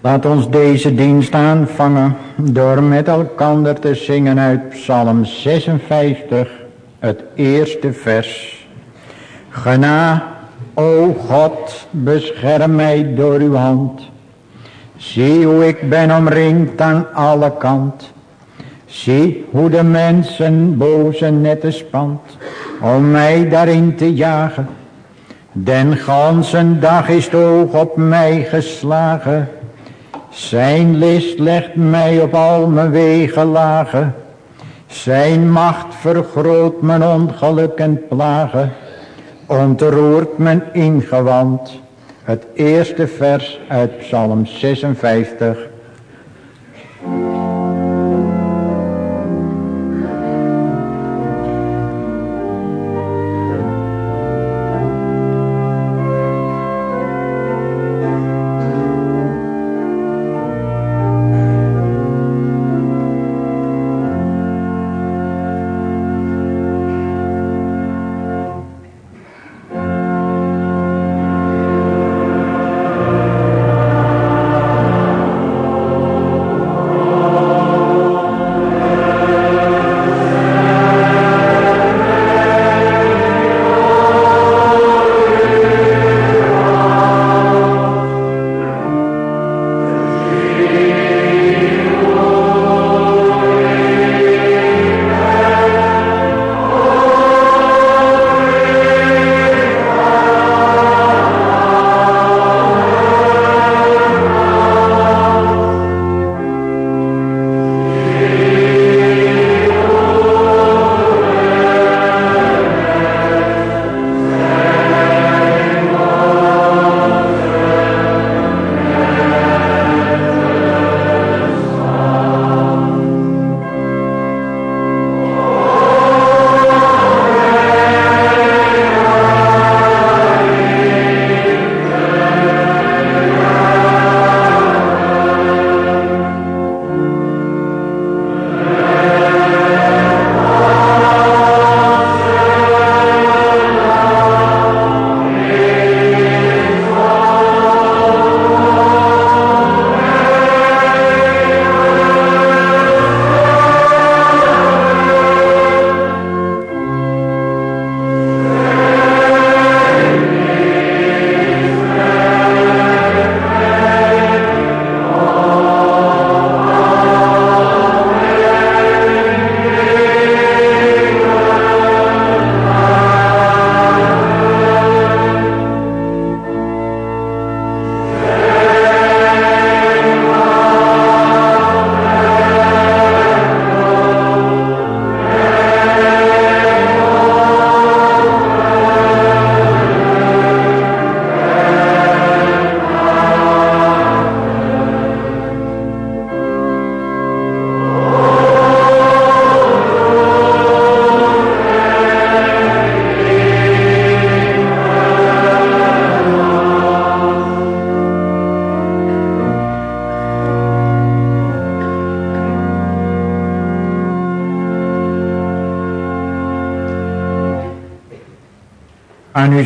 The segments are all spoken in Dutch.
Laat ons deze dienst aanvangen door met elkander te zingen uit Psalm 56, het eerste vers. Gena, o God, bescherm mij door uw hand. Zie hoe ik ben omringd aan alle kant. Zie hoe de mensen boze netten spant, om mij daarin te jagen. Den ganzen dag is het oog op mij geslagen. Zijn list legt mij op al mijn wegen lagen. Zijn macht vergroot mijn ongeluk en plagen. Ontroert mijn ingewand. Het eerste vers uit Psalm 56.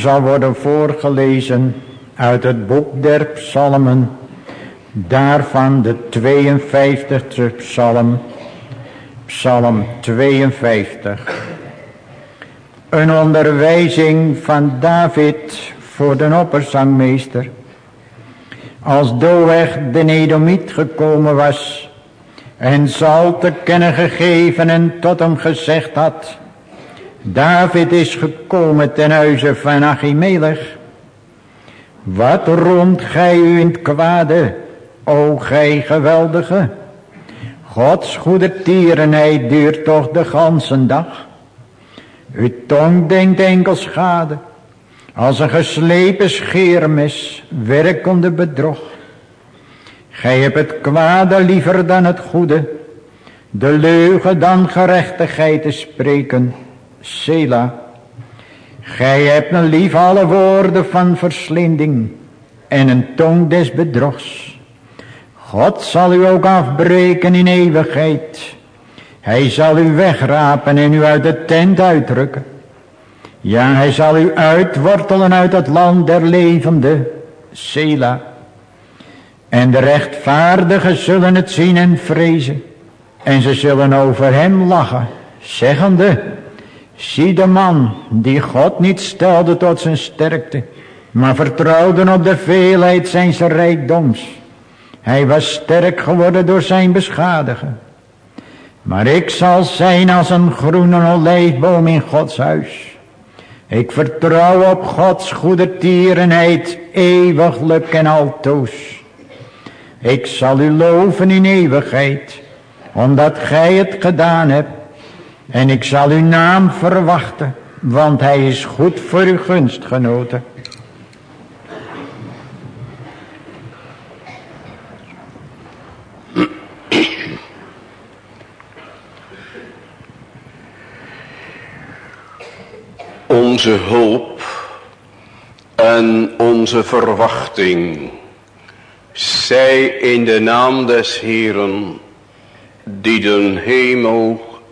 Zal worden voorgelezen uit het boek der psalmen, daarvan de 52e psalm, psalm 52. Een onderwijzing van David voor de opperzangmeester. Als Doeg de Edomiet gekomen was en zal te kennen gegeven en tot hem gezegd had, David is gekomen ten huize van Achimelech. Wat roemt gij u in het kwade, o gij geweldige? Gods goede tierenheid duurt toch de ganse dag. Uw tong denkt enkel schade, als een geslepen scheermes, werkende bedrog. Gij hebt het kwade liever dan het goede, de leugen dan gerechtigheid te spreken. Sela. Gij hebt een lief alle woorden van verslinding en een tong des bedrogs. God zal u ook afbreken in eeuwigheid. Hij zal u wegrapen en u uit de tent uitrukken. Ja, hij zal u uitwortelen uit het land der levende. Sela. En de rechtvaardigen zullen het zien en vrezen. En ze zullen over hem lachen, zeggende, zie de man die God niet stelde tot zijn sterkte, maar vertrouwde op de veelheid zijn rijkdoms. Hij was sterk geworden door zijn beschadigen. Maar ik zal zijn als een groene olijfboom in Gods huis. Ik vertrouw op Gods goede tierenheid, eeuwiglijk en altoos. Ik zal u loven in eeuwigheid, omdat gij het gedaan hebt. En ik zal uw naam verwachten, want hij is goed voor uw gunstgenoten. Onze hulp en onze verwachting zij in de naam des Heeren, die de hemel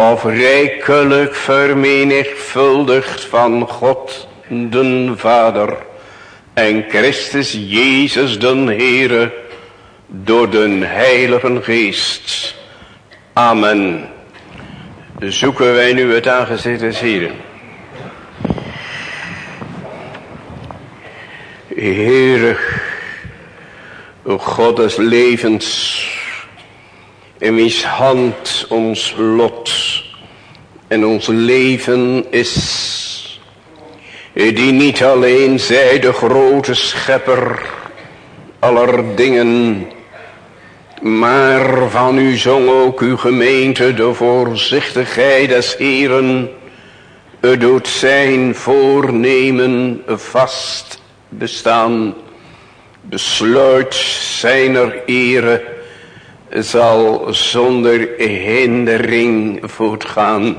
Of rijkelijk vermenigvuldigd van God den Vader en Christus Jezus den Heere door den Heilige Geest. Amen. Zoeken wij nu het aangezicht des Heeren. Heere, God des levens, in wiens hand ons lot en ons leven is. Die niet alleen zij de grote schepper aller dingen, maar van u zong ook uw gemeente de voorzichtigheid des Heren. Doet zijn voornemen vast bestaan. Besluit zijner ere zal zonder hindering voortgaan.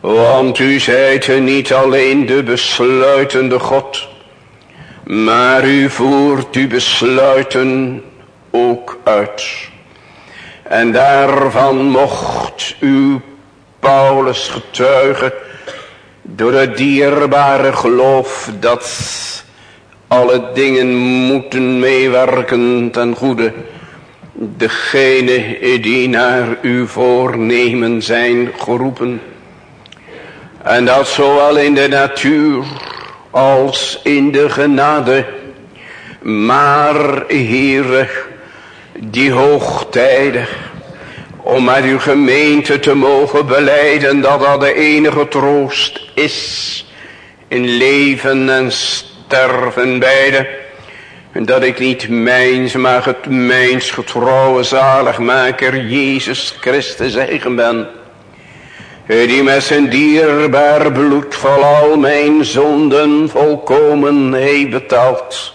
Want u zijt niet alleen de besluitende God, maar u voert uw besluiten ook uit. En daarvan mocht u Paulus getuigen door het dierbare geloof dat alle dingen moeten meewerken ten goede degene die naar uw voornemen zijn geroepen. En dat zowel in de natuur als in de genade. Maar Heere, die hoogtijdig, om met uw gemeente te mogen beleiden dat dat de enige troost is in leven en sterven beide dat ik niet mijns, maar het mijns getrouwe zaligmaker Jezus Christus eigen ben. Die met zijn dierbaar bloed voor al mijn zonden volkomen heeft betaald.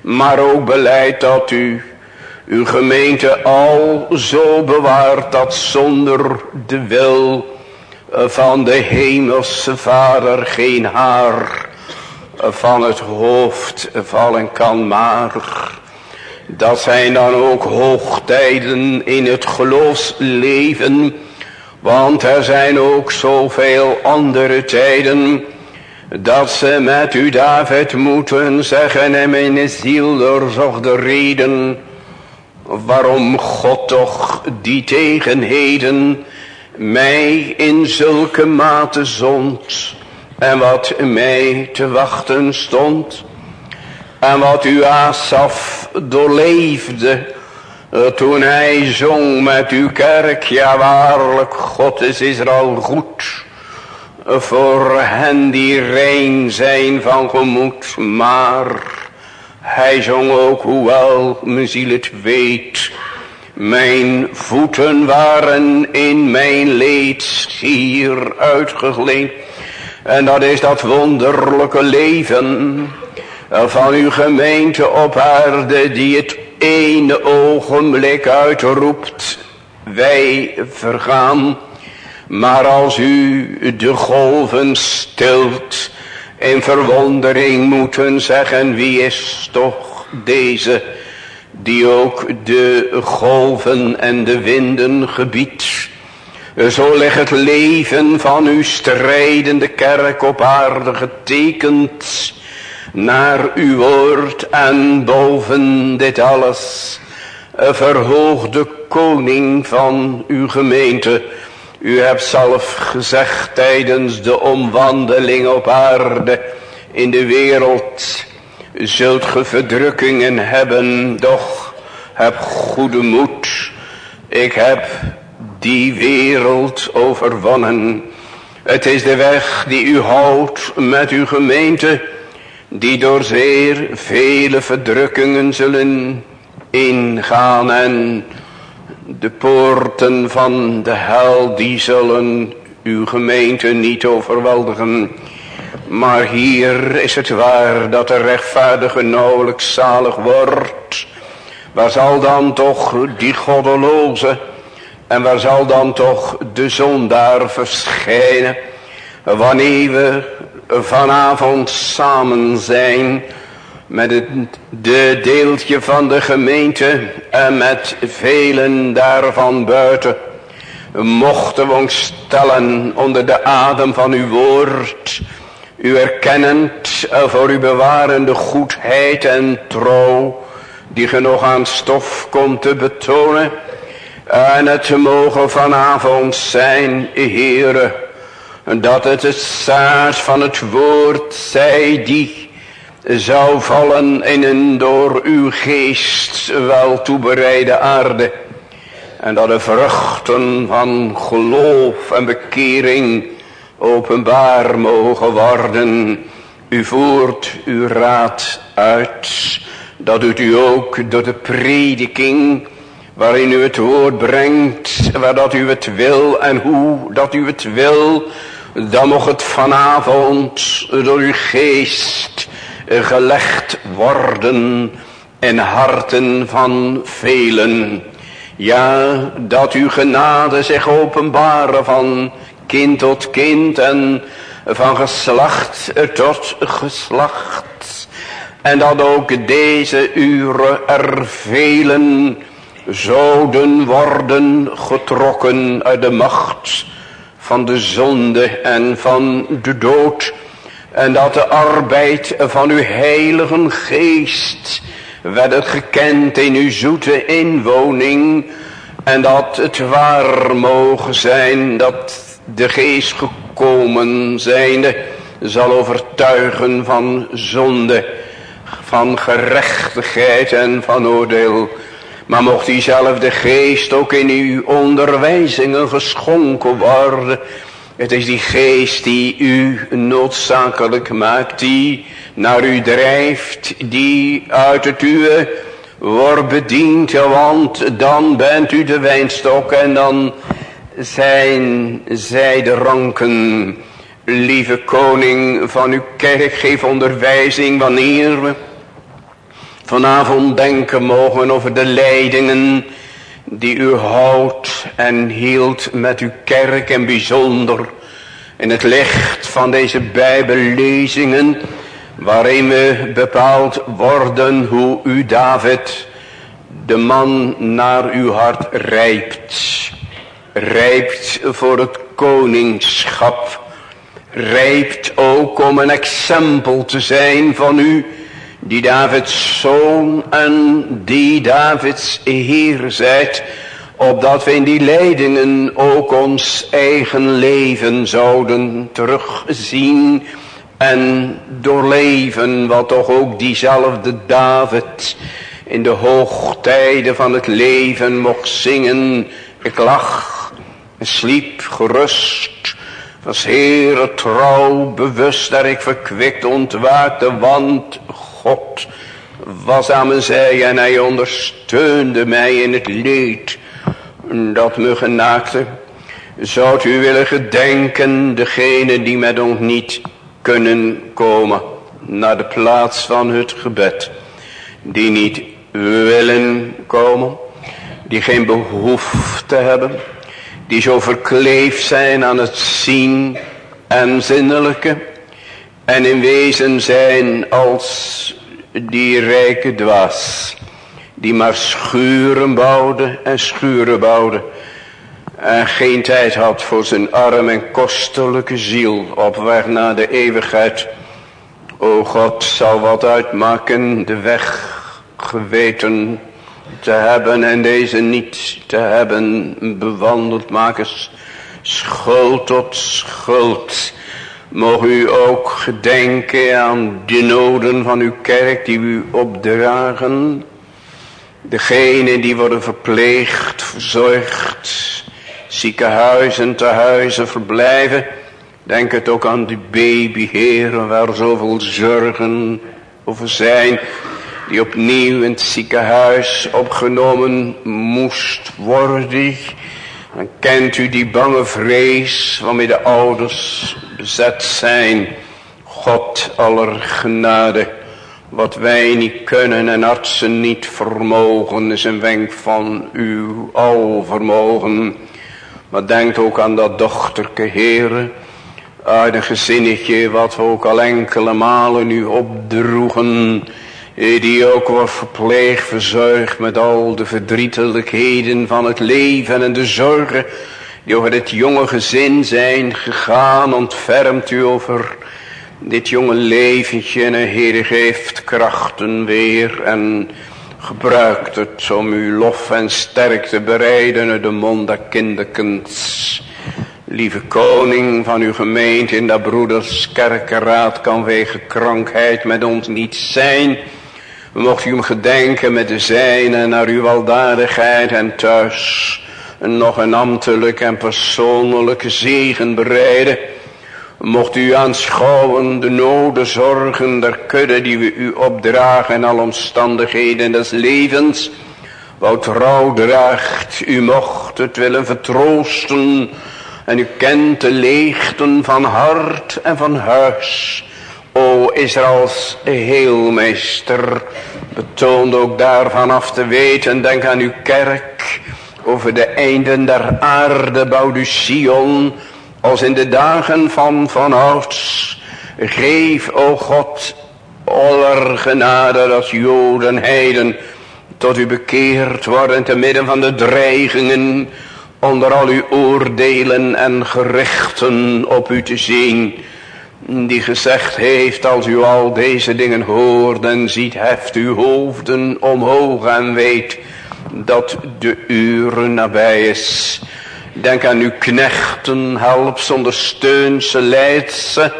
Maar ook beleid dat u uw gemeente al zo bewaart dat zonder de wil van de hemelse vader geen haar van het hoofd vallen kan. Maar dat zijn dan ook hoogtijden in het geloofsleven. Want er zijn ook zoveel andere tijden. Dat ze met u David moeten zeggen en mijn ziel doorzocht de reden. Waarom God toch die tegenheden mij in zulke mate zond en wat mij te wachten stond. En wat u Asaf doorleefde. Eh, toen hij zong met uw kerk. Ja waarlijk God is Israël goed. Voor hen die rein zijn van gemoed. Maar hij zong ook hoewel mijn ziel het weet. Mijn voeten waren in mijn leed schier uitgegleend. En dat is dat wonderlijke leven van uw gemeente op aarde die het één ogenblik uitroept, wij vergaan. Maar als u de golven stilt, in verwondering moeten zeggen, wie is toch deze, die ook de golven en de winden gebiedt. Zo ligt het leven van uw strijdende kerk op aarde getekend naar uw woord en boven dit alles verhoogde koning van uw gemeente. U hebt zelf gezegd tijdens de omwandeling op aarde in de wereld zult ge verdrukkingen hebben, doch heb goede moed. Ik heb die wereld overwonnen. Het is de weg die u houdt met uw gemeente, die door zeer vele verdrukkingen zullen ingaan en de poorten van de hel, die zullen uw gemeente niet overweldigen. Maar hier is het waar dat de rechtvaardige nauwelijks zalig wordt. Waar zal dan toch die goddeloze en waar zal dan toch de zondaar verschijnen? Wanneer we vanavond samen zijn met het de deeltje van de gemeente en met velen daarvan buiten. Mochten we ons stellen onder de adem van uw woord. U erkennend voor uw bewarende goedheid en trouw. Die genoeg aan stof komt te betonen. En het mogen vanavond zijn, Heere. Dat het het zaad van het woord zij die zou vallen in een door uw geest wel toebereide aarde. En dat de vruchten van geloof en bekering openbaar mogen worden. U voert uw raad uit. Dat doet u ook door de prediking waarin u het woord brengt, waar dat u het wil en hoe dat u het wil. Dan mocht het vanavond door uw geest gelegd worden in harten van velen. Ja, dat uw genade zich openbaren van kind tot kind en van geslacht tot geslacht. En dat ook deze uren er velen zouden worden getrokken uit de macht van de zonde en van de dood en dat de arbeid van uw heilige geest werd gekend in uw zoete inwoning. En dat het waar mogen zijn dat de geest gekomen zijnde zal overtuigen van zonde, van gerechtigheid en van oordeel. Maar mocht diezelfde geest ook in uw onderwijzingen geschonken worden het is die geest die u noodzakelijk maakt, die naar u drijft, die uit het uwe wordt bediend, want dan bent u de wijnstok en dan zijn zij de ranken. Lieve koning van uw kerk, geef onderwijzing wanneer we vanavond denken mogen over de leidingen die u houdt en hield met uw kerk en bijzonder in het licht van deze bijbellezingen waarin we bepaald worden hoe u David de man naar uw hart rijpt. Rijpt voor het koningschap. Rijpt ook om een exempel te zijn van u die Davids zoon en die Davids Heer zijt, opdat we in die leidingen ook ons eigen leven zouden terugzien en doorleven, wat toch ook diezelfde David in de hoogtijden van het leven mocht zingen. Ik lag en sliep gerust, was Heere trouw, bewust dat ik verkwikt ontwaakte, want God was aan mijn zij en hij ondersteunde mij in het leed dat me genaakte. Zou u willen gedenken degene die met ons niet kunnen komen naar de plaats van het gebed. Die niet willen komen. Die geen behoefte hebben. Die zo verkleefd zijn aan het zien en zinnelijke. En in wezen zijn als die rijke dwaas. Die maar schuren bouwde en schuren bouwde. En geen tijd had voor zijn arm en kostelijke ziel op weg naar de eeuwigheid. O God zal wat uitmaken de weg geweten te hebben en deze niet te hebben bewandeld maken. Schuld tot schuld. Mogen u ook gedenken aan de noden van uw kerk die u opdragen. Degene die worden verpleegd, verzorgd, ziekenhuizen, tehuizen verblijven. Denk het ook aan die baby, heren, waar zoveel zorgen over zijn. Die opnieuw in het ziekenhuis opgenomen moest worden. Dan kent u die bange vrees waarmee de ouders bezet zijn. God aller genade. Wat wij niet kunnen en artsen niet vermogen is een wenk van uw alvermogen. Maar denkt ook aan dat dochterke heren. Uit een gezinnetje wat we ook al enkele malen nu opdroegen. Die ook wordt verpleegd, verzorgd met al de verdrietelijkheden van het leven en de zorgen. Die over dit jonge gezin zijn gegaan, ontfermt u over dit jonge leventje. En Heer geeft krachten weer en gebruikt het om uw lof en sterkte bereiden uit de mond der kinderkens. Lieve koning van uw gemeente in dat broeders kerkenraad kan wegen krankheid met ons niet zijn. Mocht u hem gedenken met de zijne naar uw weldadigheid en thuis nog een ambtelijk en persoonlijke zegen bereiden. Mocht u aanschouwen de noden, zorgen der kudde die we u opdragen en alle omstandigheden des levens. Wat trouw draagt, u mocht het willen vertroosten en u kent de leegten van hart en van huis. O Israëls heelmeester, betoond ook daarvan af te weten, denk aan uw kerk. Over de einden der aarde bouwt u Sion, als in de dagen van vanouds. Geef, o God, aller genade dat Joden, Heiden, tot u bekeerd worden te midden van de dreigingen, onder al uw oordelen en gerichten op u te zien die gezegd heeft, als u al deze dingen hoort en ziet, heft uw hoofden omhoog en weet dat de uren nabij is. Denk aan uw knechten, help zonder steun, ze leidt ze,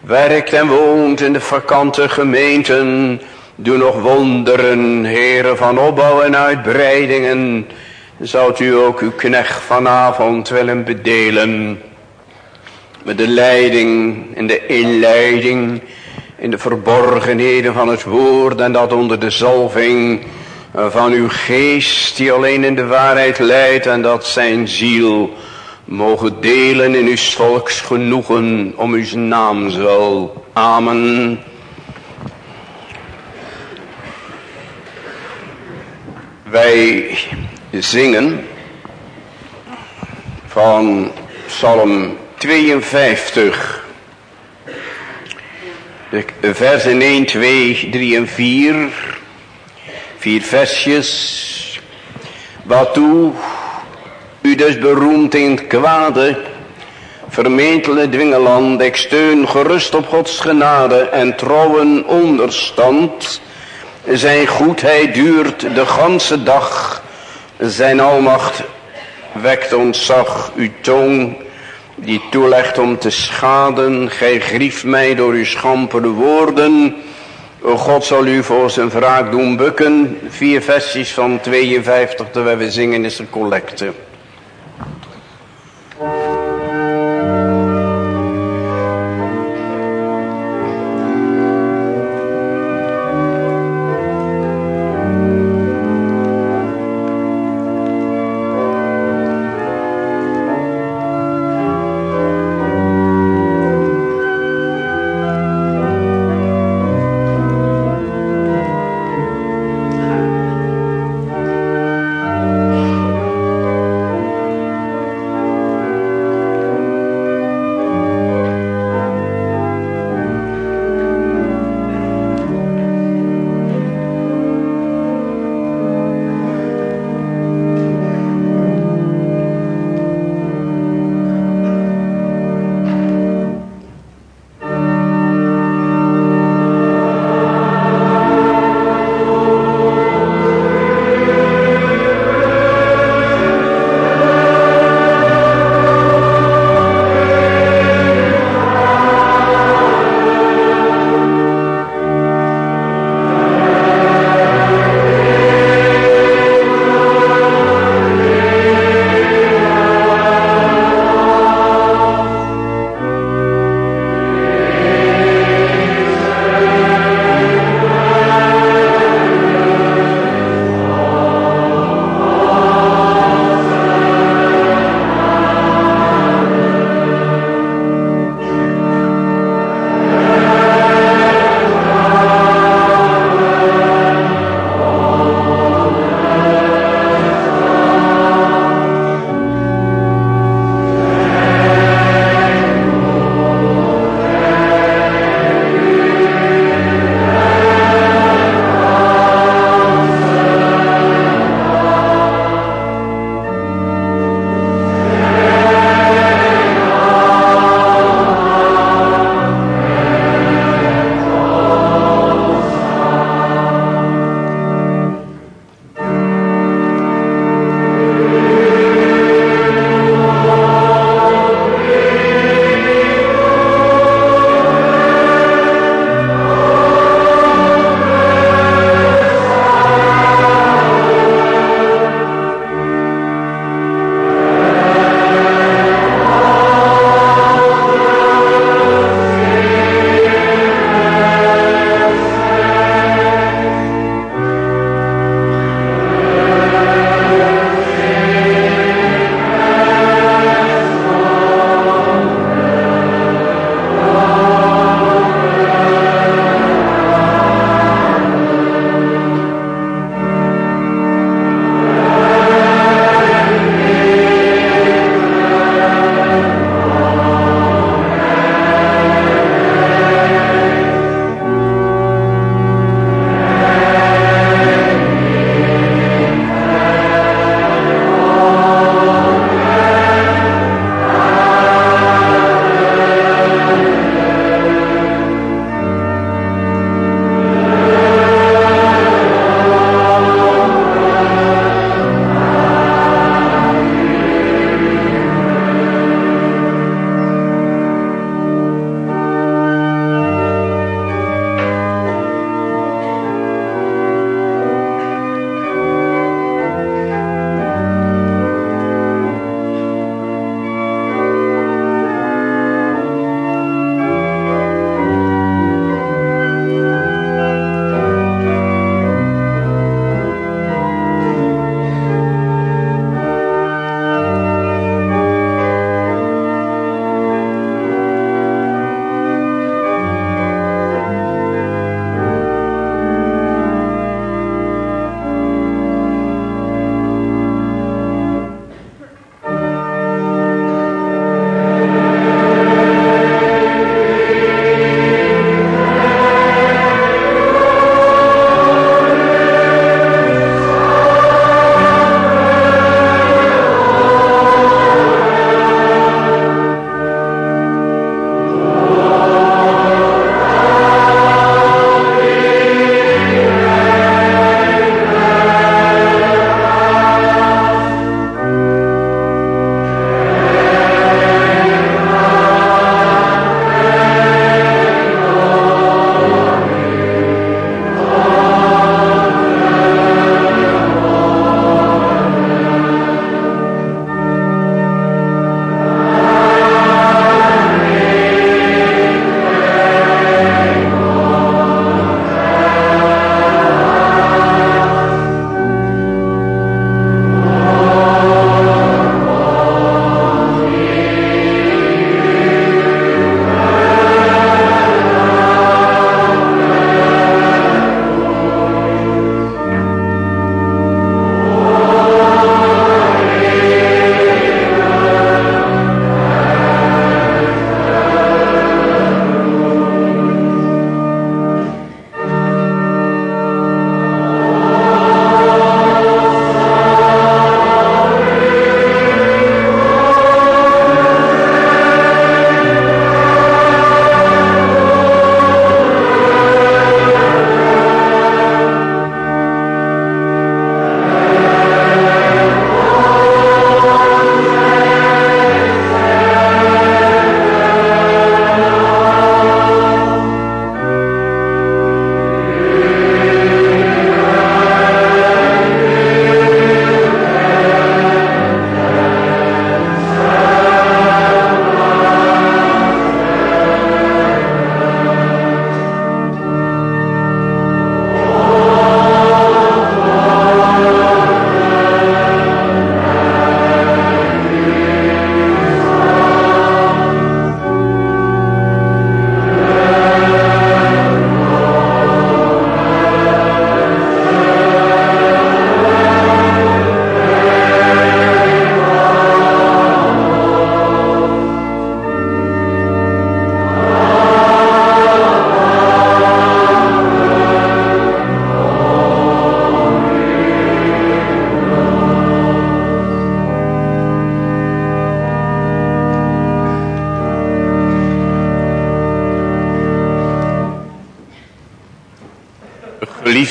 werkt en woont in de vakante gemeenten, doe nog wonderen, heren van opbouw en uitbreidingen, zoudt u ook uw knecht vanavond willen bedelen met de leiding en de inleiding in de verborgenheden van het woord en dat onder de zalving van uw geest die alleen in de waarheid leidt en dat zijn ziel mogen delen in uw volks genoegen om uw naam zal. Amen. Wij zingen van Psalm 52. De versen 1, 2, 3 en 4. Vier versjes. Wat toe u dus beroemd in het kwade, vermetele dwingeland, ik steun gerust op Gods genade en trouwen onderstand. Zijn goedheid duurt de ganse dag, zijn almacht wekt ontzag, uw tong die toelegt om te schaden. Gij grieft mij door uw schampere woorden. O God zal u voor zijn wraak doen bukken. Vier versies van 52 terwijl we zingen is de collecte.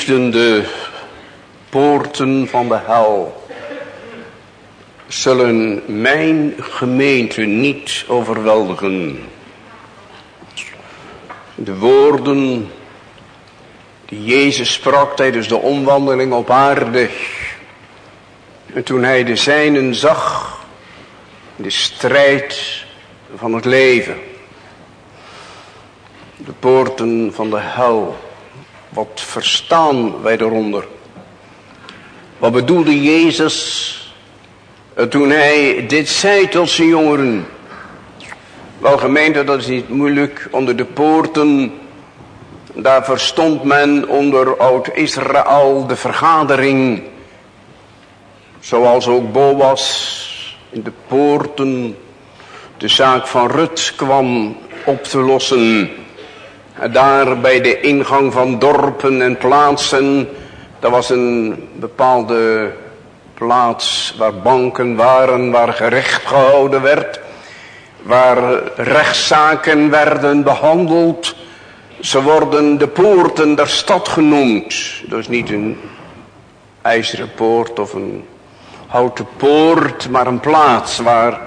Geliefden, poorten van de hel zullen mijn gemeente niet overweldigen. De woorden die Jezus sprak tijdens de omwandeling op aarde. En toen hij de zijnen zag, de strijd van het leven. De poorten van de hel. Wat verstaan wij eronder? Wat bedoelde Jezus toen hij dit zei tot zijn jongeren? Wel gemeente, dat is niet moeilijk. Onder de poorten, daar verstond men onder oud-Israël de vergadering. Zoals ook Boas in de poorten de zaak van Rut kwam op te lossen. Daar bij de ingang van dorpen en plaatsen, dat was een bepaalde plaats waar banken waren, waar gerecht gehouden werd, waar rechtszaken werden behandeld. Ze worden de poorten der stad genoemd. Is niet een ijzeren poort of een houten poort, maar een plaats waar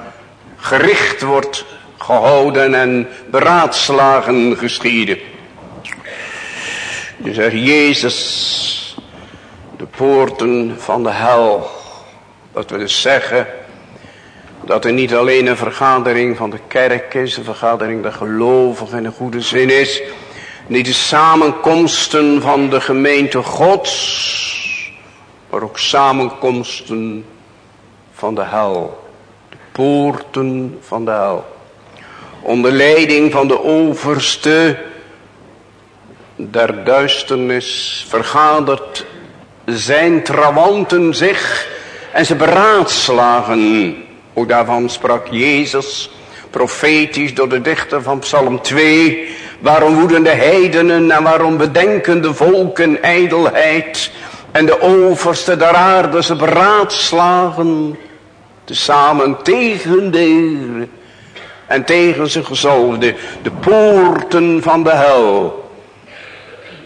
gericht wordt gehouden en beraadslagen geschieden. Dus er Jezus, de poorten van de hel. Dat wil dus zeggen dat er niet alleen een vergadering van de kerk is, een vergadering der gelovigen in een goede zin is. Niet de samenkomsten van de gemeente gods, maar ook samenkomsten van de hel. De poorten van de hel. Onder leiding van de overste der duisternis vergadert zijn trawanten zich en ze beraadslagen. Ook daarvan sprak Jezus profetisch door de dichter van Psalm 2. Waarom woeden de heidenen en waarom bedenken de volken ijdelheid en de overste der aarde ze beraadslagen samen tegen de en tegen zijn gezalfde, de poorten van de hel.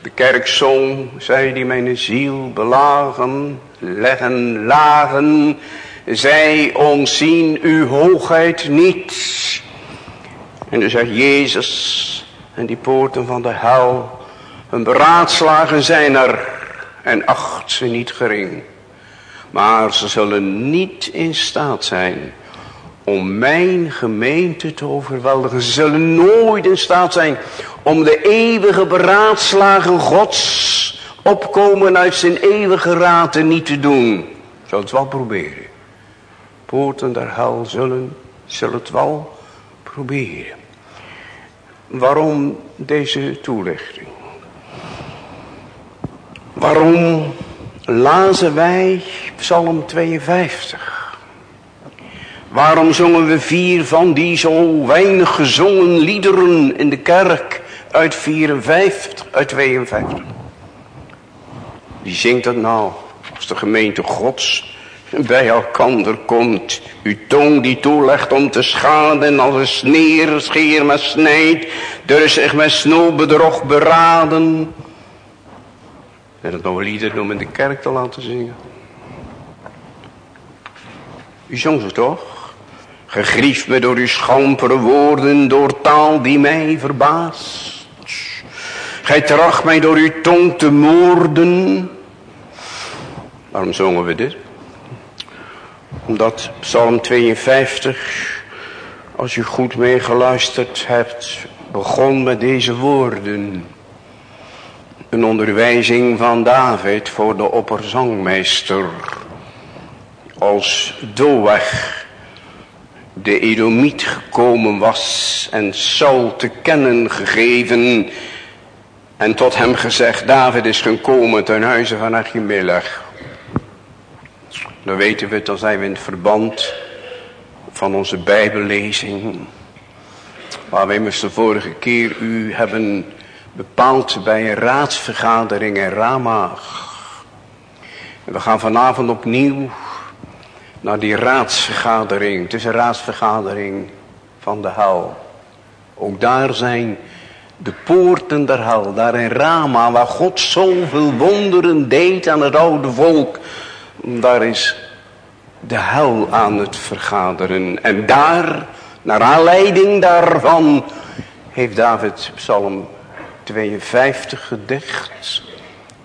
De kerk zong, zij die mijn ziel belagen, leggen lagen, zij ontzien uw hoogheid niet. En dan zegt Jezus, en die poorten van de hel, hun beraadslagen zijn er, en acht ze niet gering. Maar ze zullen niet in staat zijn om mijn gemeente te overweldigen. Ze zullen nooit in staat zijn om de eeuwige beraadslagen gods opkomen uit zijn eeuwige raad niet te doen. Zal het wel proberen. Poorten der hel zullen, zullen het wel proberen. Waarom deze toelichting? Waarom lazen wij Psalm 52. Waarom zongen we vier van die zo weinig gezongen liederen in de kerk uit 54, uit 52? Wie zingt dat nou als de gemeente gods bij elkander komt. Uw tong die toelegt om te schaden als een sneer, scheer met snijdt. Durf zich met snoerbedrog beraden. En het nog lieder om in de kerk te laten zingen. U zong ze toch? Gegrief me door uw schampere woorden, door taal die mij verbaast. Gij tracht mij door uw tong te moorden. Waarom zongen we dit? Omdat Psalm 52, als u goed meegeluisterd hebt, begon met deze woorden. Een onderwijzing van David voor de opperzangmeester. Als Doeg de Edomiet gekomen was en Saul te kennen gegeven. En tot hem gezegd, David is gekomen ten huize van Achimelech. Dan weten we dan zijn we in het verband van onze bijbellezing. Waar we immers de vorige keer u hebben bepaald bij een raadsvergadering in Rama. En we gaan vanavond opnieuw naar die raadsvergadering. Een raadsvergadering van de hel. Ook daar zijn De poorten der hel, daar in Rama, waar God zoveel wonderen deed aan het oude volk. Daar is de hel aan het vergaderen. En daar, naar aanleiding daarvan, heeft David Psalm 52 gedicht.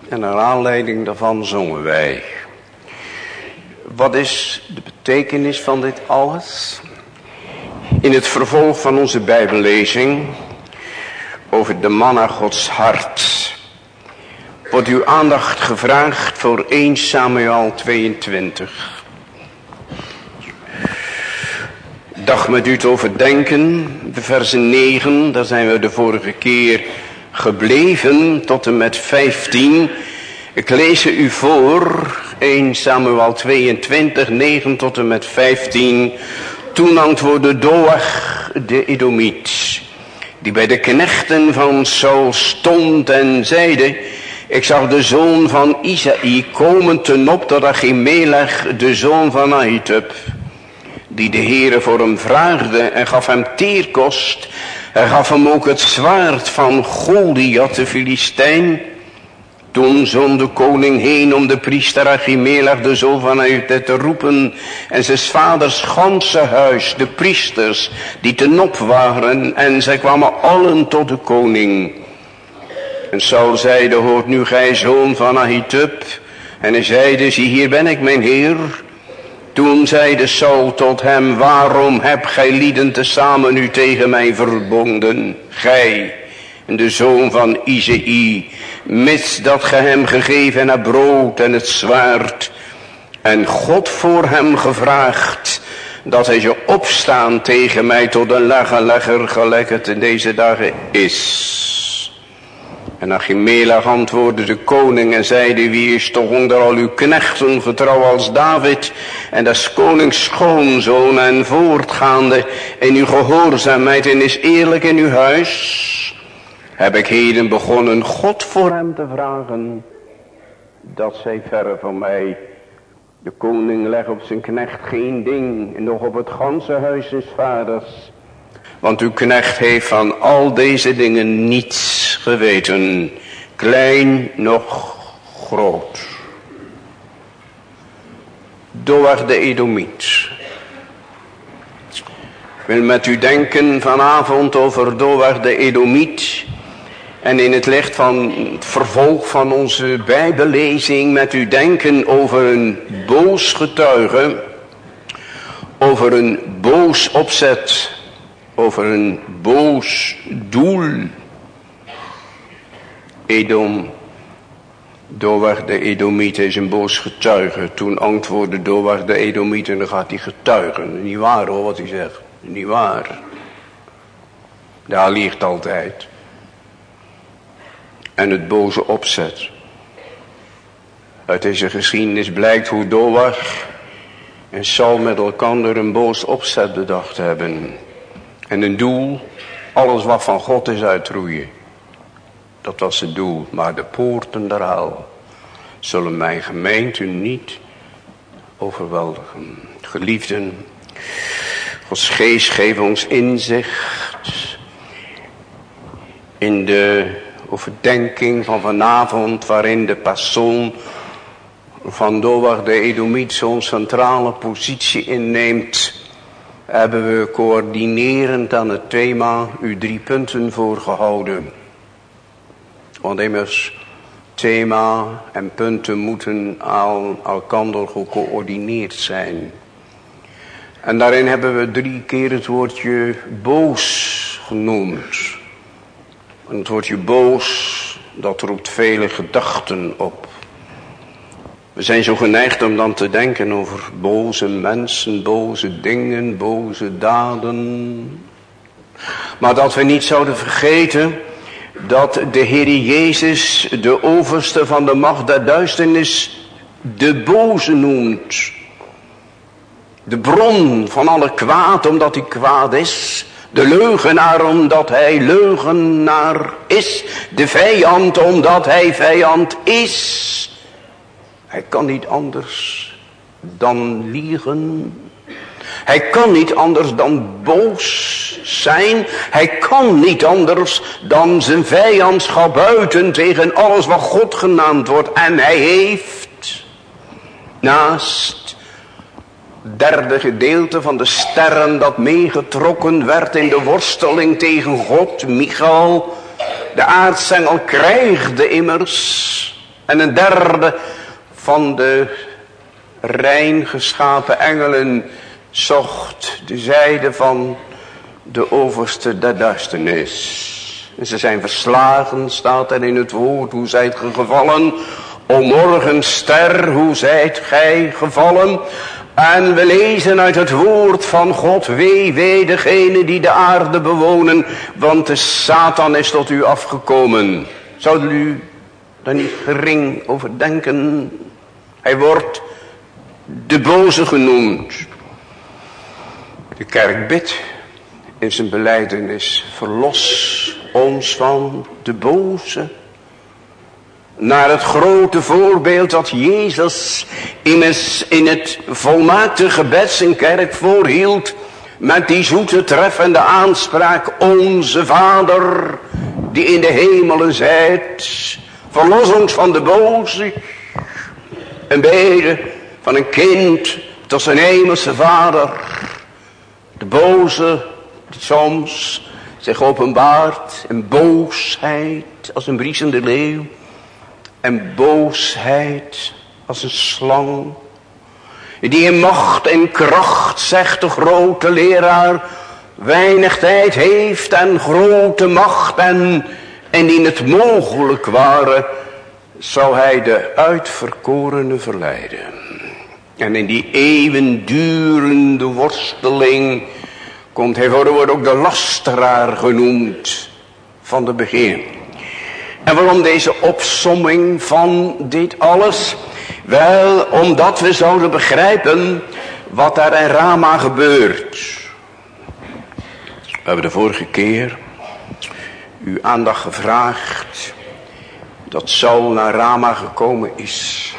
En naar aanleiding daarvan zongen wij. Wat is de betekenis van dit alles? In het vervolg van onze bijbellezing over de man naar Gods hart wordt uw aandacht gevraagd voor 1 Samuel 22. Dag met u te overdenken, de versen 9, daar zijn we de vorige keer gebleven tot en met 15. Ik lees u voor, 1 Samuel 22, 9 tot en met 15. Toen antwoordde Doeg de Edomiet, die bij de knechten van Saul stond en zeide... Ik zag de zoon van Isaï komen ten op tot Achimelech, de zoon van Ahitub, die de Heere voor hem vraagde en gaf hem teerkost. Hij gaf hem ook het zwaard van Goliath de Filistijn. Toen zond de koning heen om de priester Achimelech de zoon van Ahitub te roepen en zijn vaders ganse huis, de priesters die ten op waren en zij kwamen allen tot de koning. En Saul zeide, hoort nu gij zoon van Ahitub. En hij zeide, zie hier ben ik mijn heer. Toen zeide Saul tot hem, waarom heb gij lieden tezamen u tegen mij verbonden? Gij de zoon van Izei, mits dat ge hem gegeven hebt brood en het zwaard. En God voor hem gevraagd, dat hij zou opstaan tegen mij tot een legger gelijk het in deze dagen is. En Achimelech antwoordde de koning en zeide, wie is toch onder al uw knechten vertrouw als David en des konings schoonzoon en voortgaande in uw gehoorzaamheid en is eerlijk in uw huis? Heb ik heden begonnen God voor hem te vragen, dat zij verre van mij. De koning legt op zijn knecht geen ding, en nog op het ganse huis des vaders. Want uw knecht heeft van al deze dingen niets geweten, klein nog groot. Doeg de Edomiet. Ik wil met u denken vanavond over Doeg de Edomiet. En in het licht van het vervolg van onze bijbellezing met u denken over een boos getuige. Over een boos opzet over een boos doel. Edom, Doeg de Edomiet is een boos getuige. Toen antwoordde Doeg de Edomiet en dan gaat hij getuigen. Niet waar hoor wat hij zegt. Niet waar. Daar ligt altijd. En het boze opzet. Uit deze geschiedenis blijkt hoe Doeg en Saul met elkaar een boos opzet bedacht hebben. En een doel, alles wat van God is uitroeien. Dat was het doel. Maar de poorten der zullen mijn gemeente niet overweldigen. Geliefden, Gods geest geeft ons inzicht in de overdenking van vanavond waarin de persoon van Doag de Edomiet zo'n centrale positie inneemt hebben we coördinerend aan het thema u drie punten voorgehouden. Want immers thema en punten moeten aan elkaar gecoördineerd zijn. En daarin hebben we drie keer het woordje boos genoemd. Het woordje boos, dat roept vele gedachten op. We zijn zo geneigd om dan te denken over boze mensen, boze dingen, boze daden. Maar dat we niet zouden vergeten dat de Heer Jezus, de overste van de macht der duisternis, de boze noemt. De bron van alle kwaad omdat hij kwaad is. De leugenaar omdat hij leugenaar is. De vijand omdat hij vijand is. Hij kan niet anders dan liegen. Hij kan niet anders dan boos zijn. Hij kan niet anders dan zijn vijandschap buiten tegen alles wat God genaamd wordt. En hij heeft naast derde gedeelte van de sterren dat meegetrokken werd in de worsteling tegen God, Michael, de aartsengel krijgde immers. En een derde van de rein geschapen engelen zocht de zijde van de overste der duisternis. En ze zijn verslagen, staat er in het woord, hoe zijt ge gevallen? O morgenster, hoe zijt gij gevallen? En we lezen uit het woord van God, wee, wee degene die de aarde bewonen, want de Satan is tot u afgekomen. Zou u daar niet gering over denken? Hij wordt de boze genoemd. De kerk bidt in zijn beleidenis, verlos ons van de boze. Naar het grote voorbeeld dat Jezus in het volmaakte gebed zijn kerk voorhield. Met die zoete treffende aanspraak. Onze Vader die in de hemelen zijt. Verlos ons van de boze. Een bede van een kind tot zijn hemelse vader. De boze die soms zich openbaart in boosheid als een briesende leeuw. En boosheid als een slang. Die in macht en kracht, zegt de grote leraar, weinig tijd heeft en grote macht en, in het mogelijk ware, zou hij de uitverkorene verleiden. En in die eeuwendurende worsteling komt hij voor wordt ook de lasteraar genoemd van de begin. En waarom deze opsomming van dit alles? Wel, omdat we zouden begrijpen wat daar in Rama gebeurt. We hebben de vorige keer uw aandacht gevraagd dat Saul naar Rama gekomen is.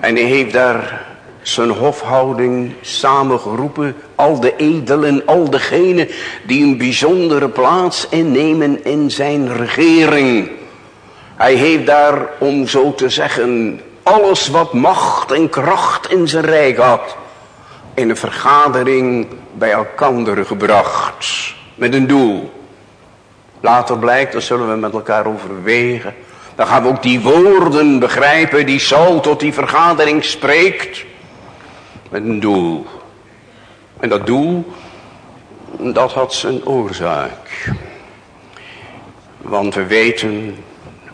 En hij heeft daar zijn hofhouding samengeroepen. Al de edelen, al degenen die een bijzondere plaats innemen in zijn regering. Hij heeft daar, om zo te zeggen, alles wat macht en kracht in zijn rijk had. In een vergadering bij elkander gebracht. Met een doel. Later blijkt, dat zullen we met elkaar overwegen. Dan gaan we ook die woorden begrijpen die Saul tot die vergadering spreekt. Met een doel. En dat doel, dat had zijn oorzaak. Want we weten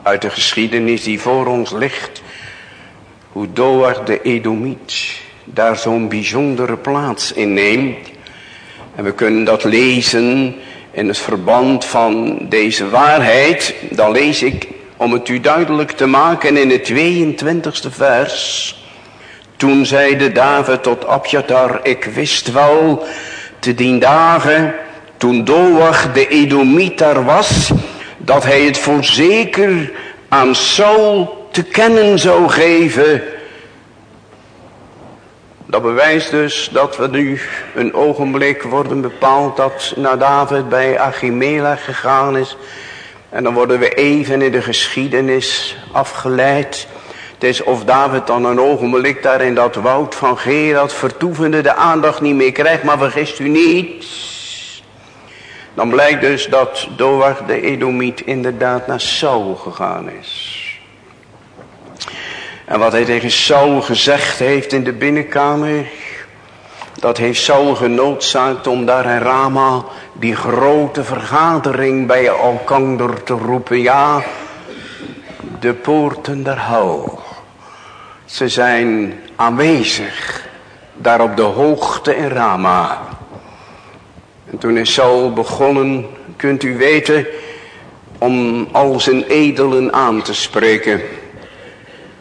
uit de geschiedenis die voor ons ligt, hoe Doar de Edomiet daar zo'n bijzondere plaats inneemt. En we kunnen dat lezen in het verband van deze waarheid. Dan lees ik, om het u duidelijk te maken, in het 22e vers. Toen zeide David tot Abjatar, ik wist wel te dien dagen, toen Doag de Edomieter was, dat hij het voorzeker aan Saul te kennen zou geven. Dat bewijst dus dat we nu een ogenblik worden bepaald dat naar David bij Achimela gegaan is. En dan worden we even in de geschiedenis afgeleid. Het is of David dan een ogenblik daar in dat woud van Gerard vertoevende de aandacht niet meer krijgt. Maar vergist u niet. Dan blijkt dus dat Doag de Edomiet inderdaad naar Saul gegaan is. En wat hij tegen Saul gezegd heeft in de binnenkamer. Dat heeft Saul genoodzaakt om daar in Rama die grote vergadering bij elkander te roepen. Ja, de poorten der hel. Ze zijn aanwezig daar op de hoogte in Rama. En toen is Saul begonnen, kunt u weten, om al zijn edelen aan te spreken.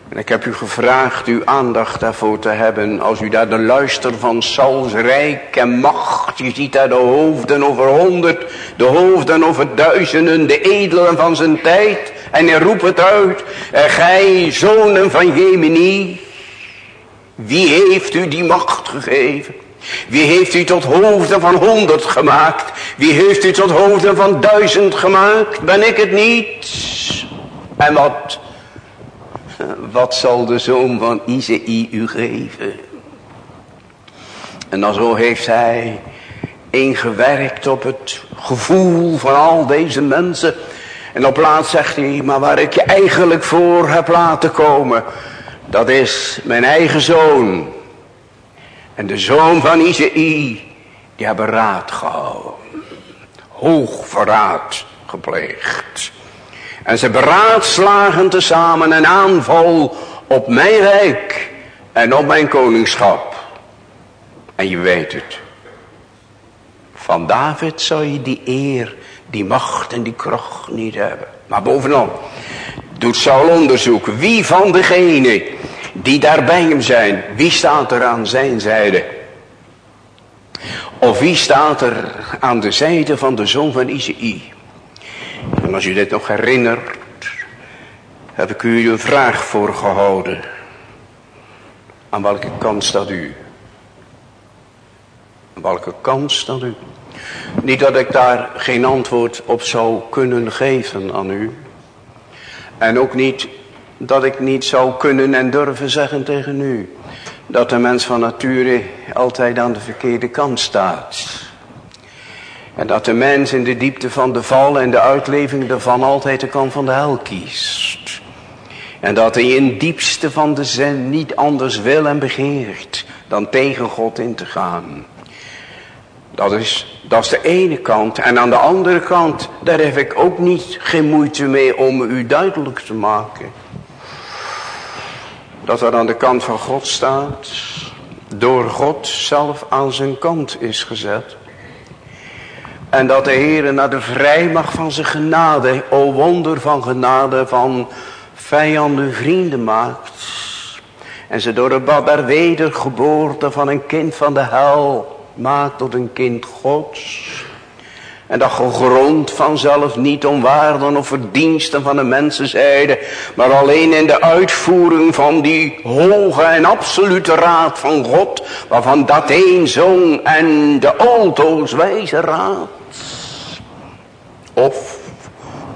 En ik heb u gevraagd uw aandacht daarvoor te hebben. Als u daar de luister van Sauls rijk en macht. Je ziet daar de hoofden over honderd. De hoofden over duizenden. De edelen van zijn tijd. En hij roept het uit. Gij zonen van Jemini. Wie heeft u die macht gegeven? Wie heeft u tot hoofden van honderd gemaakt? Wie heeft u tot hoofden van duizend gemaakt? Ben ik het niet? En wat, wat zal de zoon van Izei u geven? En dan zo heeft hij ingewerkt op het gevoel van al deze mensen. En op laatst zegt hij, maar waar ik je eigenlijk voor heb laten komen, dat is mijn eigen zoon. En de zoon van Izei, die hebben raad gehouden. Hoog verraad gepleegd. En ze beraadslagen tezamen een aanval op mijn rijk en op mijn koningschap. En je weet het. Van David zou je die eer, die macht en die kracht niet hebben. Maar bovenal doet Saul onderzoek. Wie van degenen die daar bij hem zijn, wie staat er aan zijn zijde? Of wie staat er aan de zijde van de zoon van Izei? En als u dit nog herinnert, heb ik u een vraag voorgehouden. Aan welke kant staat u? Aan welke kant staat u? Niet dat ik daar geen antwoord op zou kunnen geven aan u. En ook niet dat ik niet zou kunnen en durven zeggen tegen u. Dat de mens van nature altijd aan de verkeerde kant staat. En dat de mens in de diepte van de val en de uitleving ervan altijd de kant van de hel kiest. En dat hij in diepste van de zin niet anders wil en begeert dan tegen God in te gaan. Dat is, dat is de ene kant. En aan de andere kant, daar heb ik ook niet geen moeite mee om u duidelijk te maken. Dat er aan de kant van God staat, door God zelf aan zijn kant is gezet. En dat de Heer naar de vrijmacht van zijn genade, o wonder van genade, van vijanden vrienden maakt. En ze door de bad wedergeboorte van een kind van de hel maakt tot een kind gods. En dat gegrond vanzelf niet om waarden of verdiensten van de mensenzijde. Maar alleen in de uitvoering van die hoge en absolute raad van God. Waarvan dat een zong en de altoos wijze raad. Of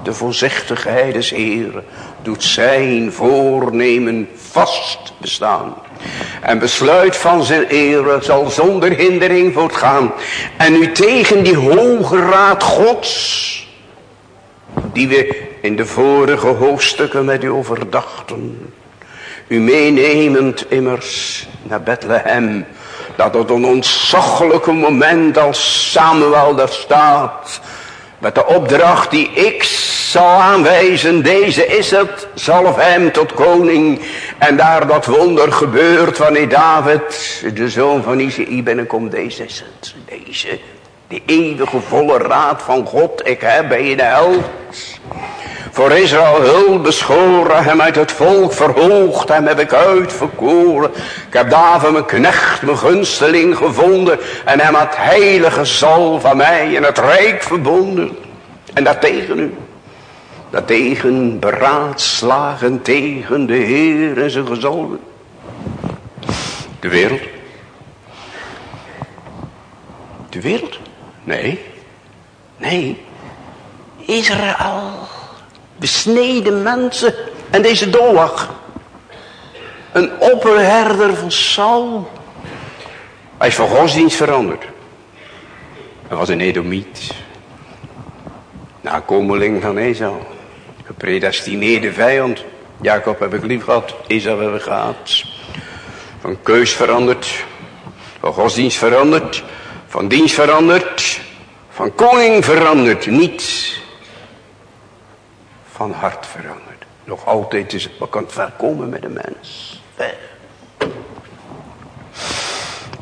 de voorzichtigheid des Heeren doet zijn voornemen vast bestaan. En besluit van zijn eer zal zonder hindering voortgaan. En u tegen die hoge raad gods. Die we in de vorige hoofdstukken met u overdachten. U meenemend immers naar Bethlehem. Dat het een ontzaglijke moment als Samuel daar staat. Met de opdracht die ik zal aanwijzen, deze is het, zalf hem tot koning. En daar dat wonder gebeurt wanneer David, de zoon van Isaïe binnenkomt, deze is het. Deze, de eeuwige volle raad van God, ik heb je de held. Voor Israël hulp beschoren, hem uit het volk verhoogd, hem heb ik uitverkoren. Ik heb David mijn knecht, mijn gunsteling gevonden en hem het heilige zal van mij in het rijk verbonden. En dat tegen u. Dat tegen beraadslagen tegen de Heer en zijn gezalven. De wereld. De wereld? Nee. Nee. Israël. Besneden mensen. En deze Doag. Een opperherder van Saul. Hij is van godsdienst veranderd. Hij was een Edomiet. Nakomeling van Esau. Gepredestineerde vijand. Jacob heb ik lief gehad. Esau heb ik gehad. Van keus veranderd. Van godsdienst veranderd. Van dienst veranderd. Van koning veranderd. Niet van hart veranderd. Nog altijd is het, wat kan het ver komen met de mens?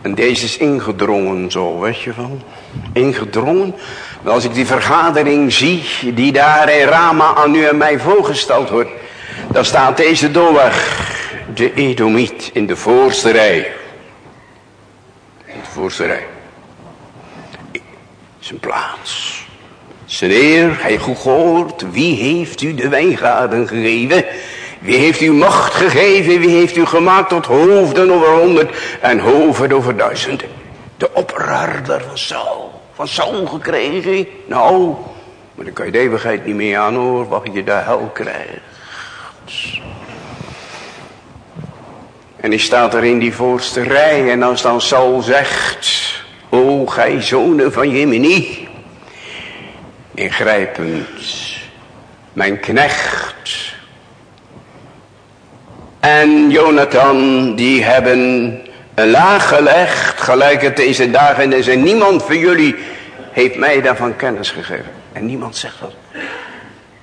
En deze is ingedrongen zo, weet je wel. Ingedrongen. Maar als ik die vergadering zie, die daar in Rama aan u en mij voorgesteld wordt. Dan staat deze doorweg, de Edomiet, in de voorste rij. In de voorste rij. Zijn plaats. Zijn eer, hij goed gehoord, wie heeft u de wijngaarden gegeven? Wie heeft u macht gegeven? Wie heeft u gemaakt tot hoofden over honderd en hoofden over duizenden? De opperharder van Saul. Van Saul gekregen. Nou, maar dan kan je de eeuwigheid niet meer aan hoor. Wat je de hel krijgt. En hij staat er in die voorste rij. En als dan Saul zegt. O gij zonen van Jemini. Ingrijpend. Mijn knecht. En Jonathan die hebben een laag gelegd. Gelijk het deze dagen. En niemand van jullie heeft mij daarvan kennis gegeven. En niemand zegt dat.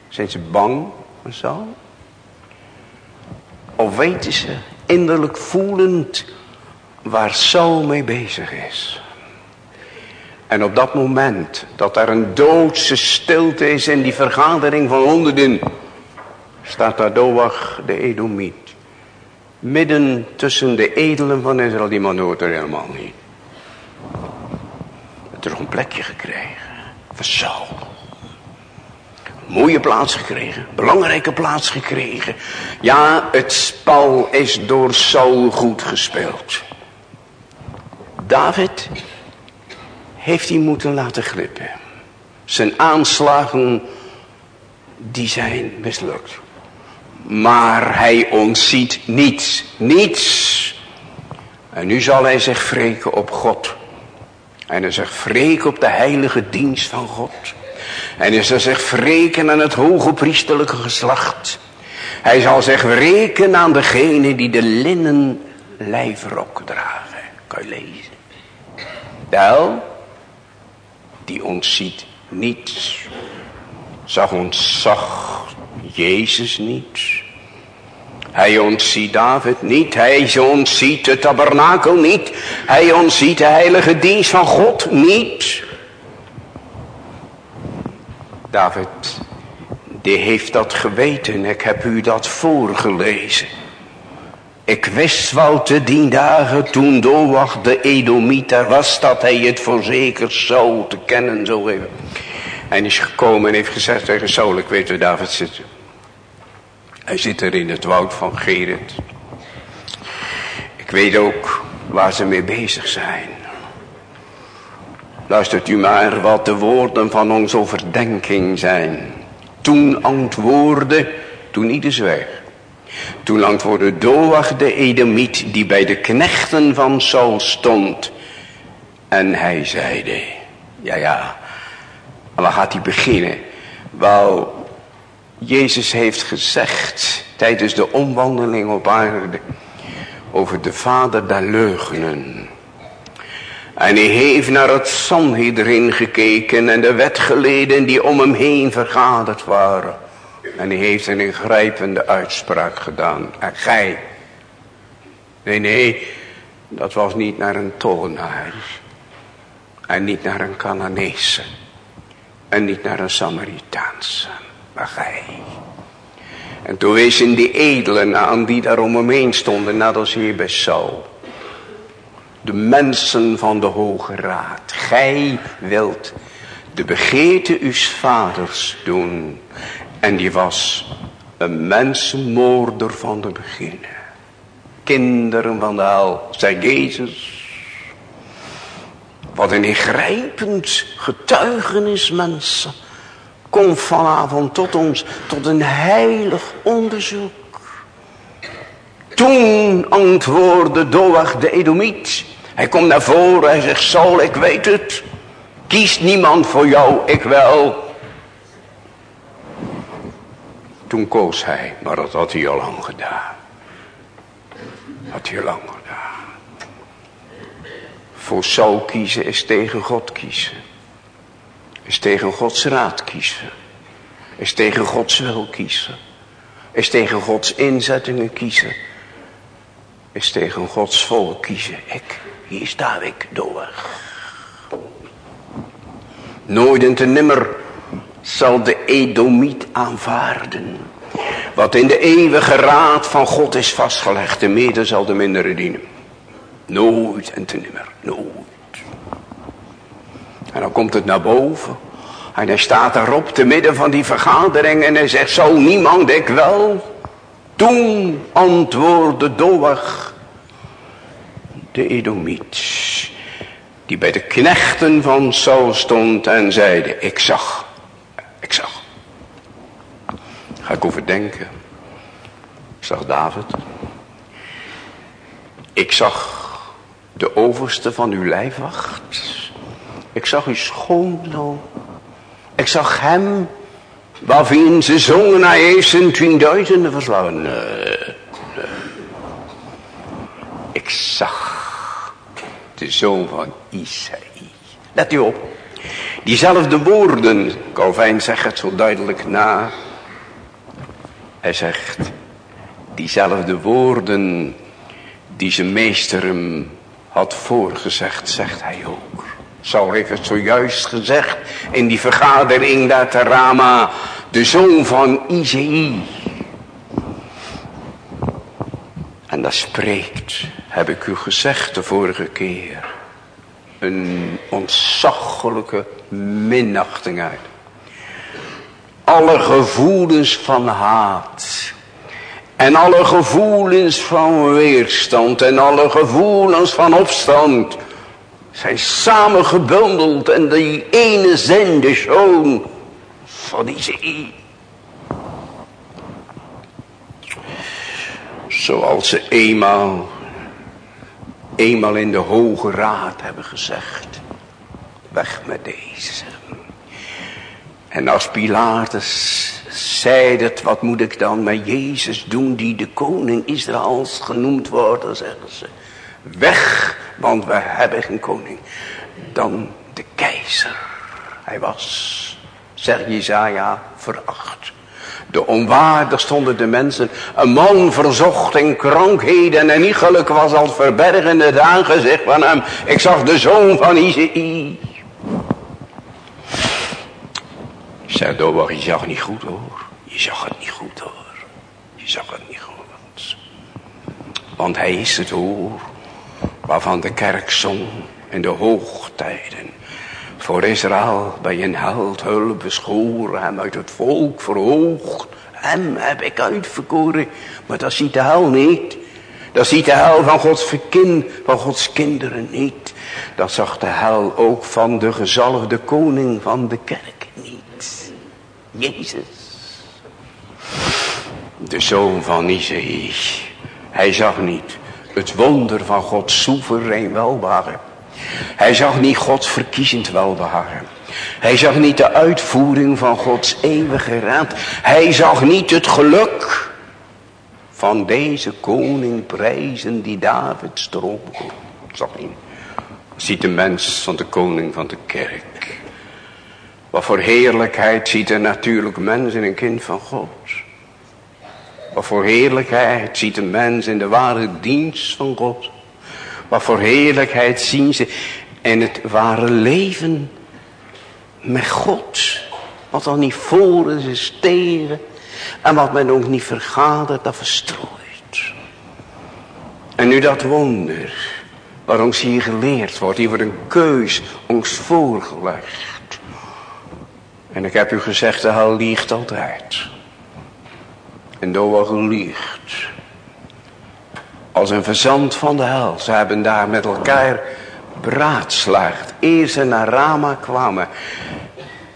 Zijn ze bang of zo? Of weten ze innerlijk voelend waar Saul mee bezig is. En op dat moment dat er een doodse stilte is in die vergadering van honderden, staat daar Doach de Edomiet. Midden tussen de edelen van Israël, die man hoort er helemaal niet. Er een plekje gekregen. Van Saul. Mooie plaats gekregen. Belangrijke plaats gekregen. Ja, het spel is door Saul goed gespeeld. David heeft hij moeten laten glippen. Zijn aanslagen, die zijn mislukt. Maar hij ontziet niets, niets. En nu zal hij zich wreken op God. En hij zegt wreken op de heilige dienst van God. En hij zal zich wreken aan het hoge priesterlijke geslacht. Hij zal zich wreken aan degene die de linnen lijfrok dragen. Kan je lezen. Wel, die ontziet niets. Zag ons, zag Jezus niet. Hij ontziet David niet. Hij ontziet het tabernakel niet. Hij ontziet de heilige dienst van God niet. David, die heeft dat geweten. Ik heb u dat voorgelezen. Ik wist wel te dien dagen toen Doach de Edomieter was dat hij het voorzeker zou te kennen zou hebben. En is gekomen en heeft gezegd tegen Saul, ik weet waar David zit. Hij zit er in het woud van Gerrit. Ik weet ook waar ze mee bezig zijn. Luistert u maar wat de woorden van onze overdenking zijn. Toen antwoordde, toen niet de zwijg. Toen antwoordde Doach de Edomiet die bij de knechten van Saul stond. En hij zeide, ja ja, waar gaat hij beginnen? Wel, Jezus heeft gezegd tijdens de omwandeling op aarde over de vader der leugenen. En hij heeft naar het Sanhedrin gekeken en de wetgeleden die om hem heen vergaderd waren. En hij heeft een ingrijpende uitspraak gedaan. En gij. Nee, nee, dat was niet naar een tollenaar. En niet naar een Canaanese. En niet naar een Samaritaanse. Maar gij. En toen wezen die edelen aan die daar om hem heen stonden. Net als hier bij Saul. De mensen van de Hoge Raad. Gij wilt de begeerte uw vaders doen. En die was een mensenmoorder van de begin. Kinderen van de hel, zei Jezus. Wat een ingrijpend getuigenis mensen. Komt vanavond tot ons, tot een heilig onderzoek. Toen antwoordde Doach de Edomiet. Hij komt naar voren en zegt, Saul, ik weet het. Kiest niemand voor jou, ik wel. Toen koos hij, maar dat had hij al lang gedaan. Had hij al lang gedaan. Voor Saul kiezen is tegen God kiezen. Is tegen Gods raad kiezen. Is tegen Gods wil kiezen. Is tegen Gods inzettingen kiezen. Is tegen Gods volk kiezen. Ik, hier sta ik door. Nooit en te nimmer zal de Edomiet aanvaarden. Wat in de eeuwige raad van God is vastgelegd, de mede zal de mindere dienen. Nooit en te nimmer, nooit. En dan komt het naar boven. En hij staat erop te midden van die vergadering en hij zegt, zo niemand ik wel? Toen antwoordde Doach de Edomiet. Die bij de knechten van Saul stond en zeide, ik zag, ik zag. Ga ik overdenken. Ik zag David. Ik zag de overste van uw lijfwacht. Ik zag uw schoonzoon. Ik zag hem waarvan ze zongen hij heeft zijn tienduizenden verslagen. Nee, Ik zag de zoon van Isaïe. Let u op. Diezelfde woorden, Calvijn zegt het zo duidelijk na. Hij zegt, diezelfde woorden die zijn meester hem had voorgezegd, zegt hij ook. Saul heeft het zojuist gezegd in die vergadering daar te Rama. De zoon van Izei. En dat spreekt, heb ik u gezegd de vorige keer. Een ontzaglijke minachting uit. Alle gevoelens van haat. En alle gevoelens van weerstand. En alle gevoelens van opstand zijn samengebundeld en die ene zende zoon van Isaïe. Zoals ze eenmaal, eenmaal in de hoge raad hebben gezegd. Weg met deze. En als Pilatus zei dat, wat moet ik dan met Jezus doen die de koning Israëls genoemd wordt, dan zeggen ze, weg want we hebben geen koning dan de keizer. Hij was, zegt Jezaja, veracht. De onwaardig stonden de mensen. Een man verzocht in krankheden en niet geluk was als verbergen het aangezicht van hem. Ik zag de zoon van Izei. Zeg door, je zag niet goed hoor. Je zag het niet goed hoor. Je zag het niet goed. Want hij is het hoor waarvan de kerk zong in de hoogtijden. Voor Israël bij een held hulp beschoren, hem uit het volk verhoogd. Hem heb ik uitverkoren, maar dat ziet de hel niet. Dat ziet de hel van Gods verkin, van Gods kinderen niet. Dat zag de hel ook van de gezalfde koning van de kerk niet. Jezus. De zoon van Isaïe. Hij zag niet het wonder van Gods soeverein welbehagen. Hij zag niet Gods verkiezend welbehagen. Hij zag niet de uitvoering van Gods eeuwige raad. Hij zag niet het geluk van deze koning prijzen die David stroomde. Zag niet. Ziet de mens van de koning van de kerk. Wat voor heerlijkheid ziet een natuurlijk mens in een kind van God. Wat voor heerlijkheid ziet een mens in de ware dienst van God. Wat voor heerlijkheid zien ze in het ware leven met God. Wat dan niet voor is, is tegen. En wat men ook niet vergadert, dat verstrooit. En nu dat wonder, waar ons hier geleerd wordt, hier wordt een keus ons voorgelegd. En ik heb u gezegd, de hel liegt altijd. En Noach liegt. Als een verzand van de hel. Ze hebben daar met elkaar braadslaagd. Eer ze naar Rama kwamen.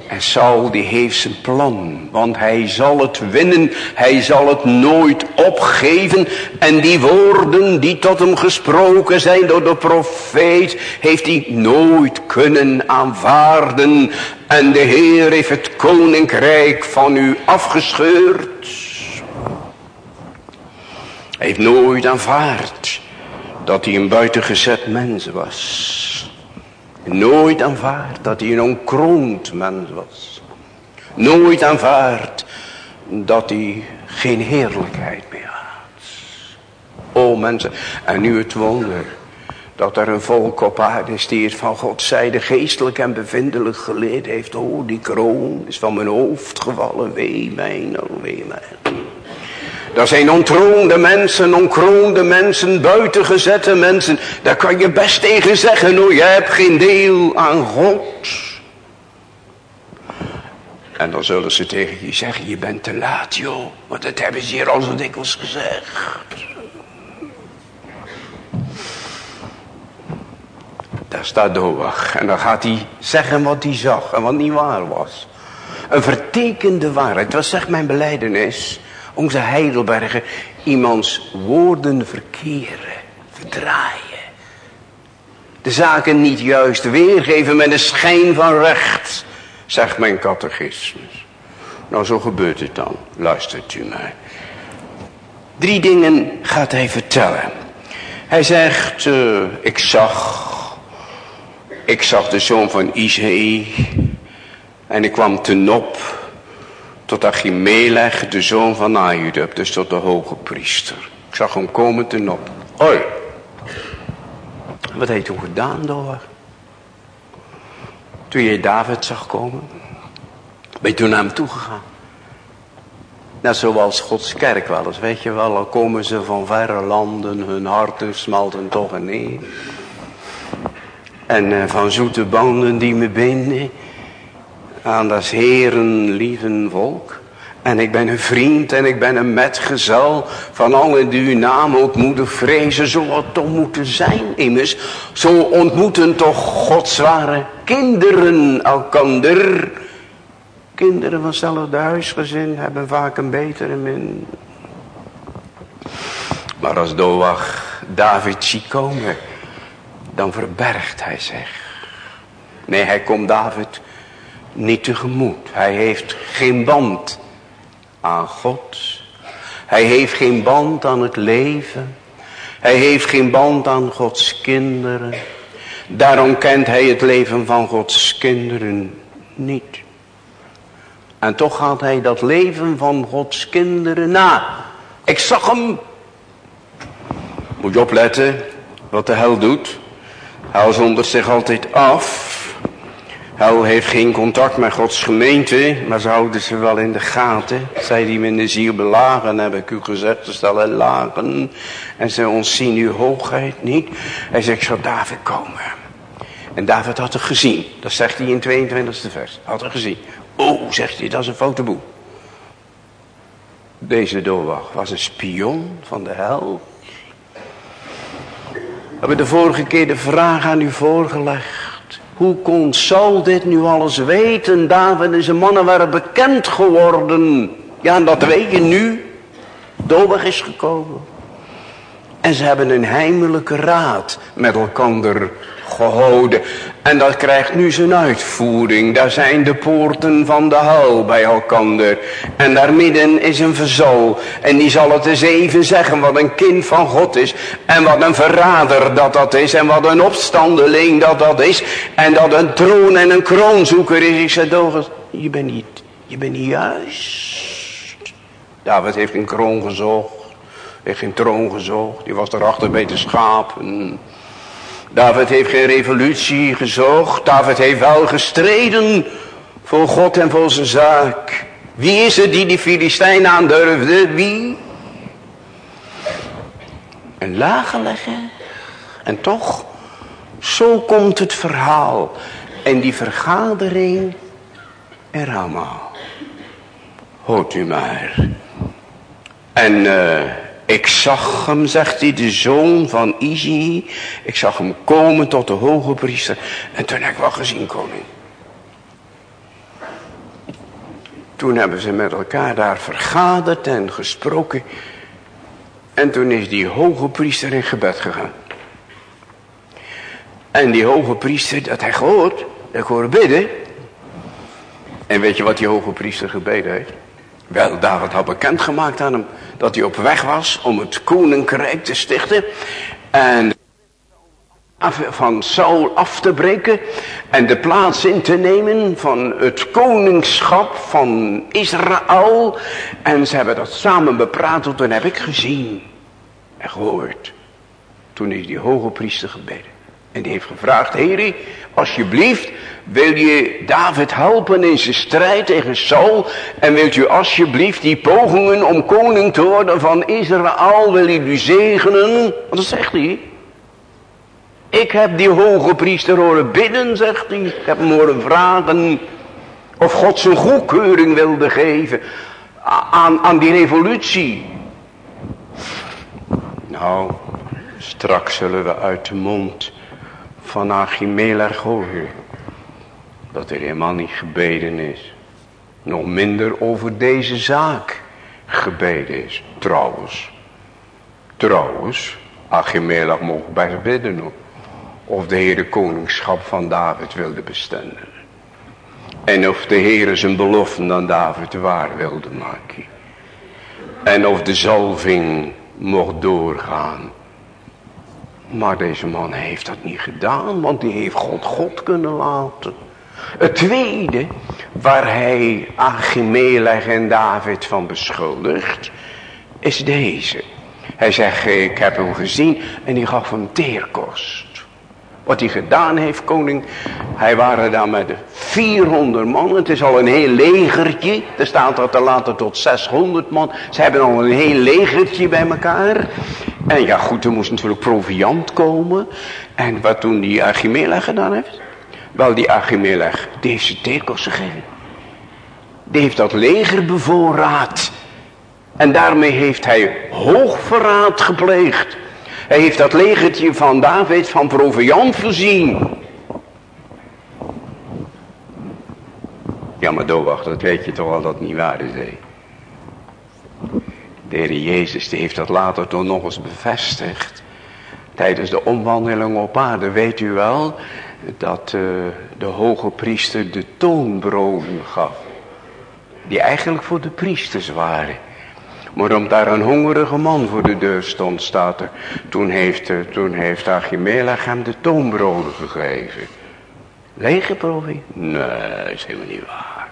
En Saul die heeft zijn plan. Want hij zal het winnen. Hij zal het nooit opgeven. En die woorden die tot hem gesproken zijn door de profeet. Heeft hij nooit kunnen aanvaarden. En de Heer heeft het koninkrijk van u afgescheurd. Hij heeft nooit aanvaard dat hij een buitengezet mens was. Nooit aanvaard dat hij een onkroond mens was. Nooit aanvaard dat hij geen heerlijkheid meer had. O mensen, en nu het wonder dat er een volk op aarde is die het van God zijde geestelijk en bevindelijk geleerd heeft. Oh, die kroon is van mijn hoofd gevallen, wee mij, oh wee mij. Dat zijn ontroonde mensen, onkroonde mensen, buitengezette mensen. Daar kan je best tegen zeggen, hoor, je hebt geen deel aan God. En dan zullen ze tegen je zeggen, je bent te laat, joh. Want dat hebben ze hier al zo dikwijls gezegd. daar staat Doag. En dan gaat hij zeggen wat hij zag en wat niet waar was. Een vertekende waarheid. Het was zeg mijn beleidenis. Onze Heidelbergen iemands woorden verkeren, verdraaien. De zaken niet juist weergeven met een schijn van recht, zegt mijn catechismus. Nou, zo gebeurt het dan. Luistert u mij. Drie dingen gaat hij vertellen. Hij zegt, uh, ik zag, ik zag de zoon van Isaïe en ik kwam te Nop tot Achimelech, de zoon van Ahudub, dus tot de hoge priester. Ik zag hem komen te Nop. Hoi. Wat heeft toen gedaan, door? Toen je David zag komen, ben je toen naar hem toegegaan. Net zoals Gods kerk wel eens, weet je wel, al komen ze van verre landen, hun harten smelten toch en neer. En uh, van zoete banden die me binden aan dat heren lieve volk. En ik ben een vriend en ik ben een metgezel van allen die uw naam ontmoeten vrezen. Zo het toch moeten zijn immers. Zo ontmoeten toch Gods ware kinderen elkander. Kinderen van hetzelfde huisgezin hebben vaak een betere min. Maar als Doach David ziet komen, dan verbergt hij zich. Nee, hij komt David niet tegemoet. Hij heeft geen band aan God. Hij heeft geen band aan het leven. Hij heeft geen band aan Gods kinderen. Daarom kent hij het leven van Gods kinderen niet. En toch gaat hij dat leven van Gods kinderen na. Ik zag hem. Moet je opletten wat de hel doet. Hij zondert zich altijd af. Hel heeft geen contact met Gods gemeente, maar ze houden ze wel in de gaten. Zij die de ziel belagen, heb ik u gezegd, ze stellen lagen. En ze ontzien uw hoogheid niet. Hij zegt, zal David komen. En David had het gezien. Dat zegt hij in 22e vers. Had het gezien. Oh, zegt hij, dat is een fotoboe. Deze doorwacht was een spion van de hel. We hebben de vorige keer de vraag aan u voorgelegd. Hoe kon Saul dit nu alles weten? David en zijn mannen waren bekend geworden. Ja, en dat weet je nu. Dobig is gekomen. En ze hebben een heimelijke raad met elkaar gehouden. En dat krijgt nu zijn uitvoering. Daar zijn de poorten van de hel bij elkander. En daar midden is een verzal. En die zal het eens even zeggen wat een kind van God is. En wat een verrader dat dat is. En wat een opstandeling dat dat is. En dat een troon en een kroonzoeker is. Ik zei Dogus, je bent niet, je bent niet juist. David heeft een kroon gezocht. Heeft geen troon gezocht. Die was erachter bij de schapen. David heeft geen revolutie gezocht. David heeft wel gestreden voor God en voor zijn zaak. Wie is het die die Filistijn aandurfde? Wie? Een lage leggen. En toch, zo komt het verhaal. En die vergadering er allemaal. Hoort u maar. En... Uh, ik zag hem, zegt hij, de zoon van Isi. Ik zag hem komen tot de hoge priester. En toen heb ik wel gezien, koning. Toen hebben ze met elkaar daar vergaderd en gesproken. En toen is die hoge priester in gebed gegaan. En die hoge priester, dat hij gehoord, ik hoor bidden. En weet je wat die hoge priester gebeden heeft? Wel, David had bekendgemaakt aan hem dat hij op weg was om het koninkrijk te stichten. En van Saul af te breken en de plaats in te nemen van het koningschap van Israël. En ze hebben dat samen bepraat, toen heb ik gezien en gehoord. Toen is die hoge priester gebeden. En die heeft gevraagd, Heri, alsjeblieft, wil je David helpen in zijn strijd tegen Saul? En wilt u alsjeblieft die pogingen om koning te worden van Israël, wil u zegenen? Wat zegt hij? Ik heb die hoge priester horen bidden, zegt hij. Ik heb hem horen vragen of God zijn goedkeuring wilde geven aan, aan die revolutie. Nou, straks zullen we uit de mond van Achimelech horen. Dat er helemaal niet gebeden is. Nog minder over deze zaak gebeden is. Trouwens. Trouwens. Achimelech mocht best bidden. Of de Heer de koningschap van David wilde bestenden. En of de Heer zijn beloften aan David waar wilde maken. En of de zalving mocht doorgaan. Maar deze man heeft dat niet gedaan, want die heeft God God kunnen laten. Het tweede, waar hij Achimelech en David van beschuldigt, is deze. Hij zegt, ik heb hem gezien en die gaf hem teerkost. Wat hij gedaan heeft, koning. Hij waren daar met 400 man. Het is al een heel legertje. Er staat dat er later tot 600 man. Ze hebben al een heel legertje bij elkaar. En ja goed, er moest natuurlijk proviant komen. En wat toen die Achimelech gedaan heeft? Wel die Achimelech, die heeft zijn tekels gegeven. Die heeft dat leger bevoorraad. En daarmee heeft hij hoogverraad gepleegd. Hij heeft dat legertje van David van proviant voorzien. Ja, maar doorwacht, dat weet je toch al dat niet waar is, hè? De Jezus heeft dat later toch nog eens bevestigd. Tijdens de omwandeling op aarde, weet u wel, dat uh, de hoge priester de toonbroden gaf. Die eigenlijk voor de priesters waren. Maar omdat daar een hongerige man voor de deur stond, staat er. Toen heeft, toen heeft Achimelech hem de toonbroden gegeven. Lege proefie? Nee, is helemaal niet waar.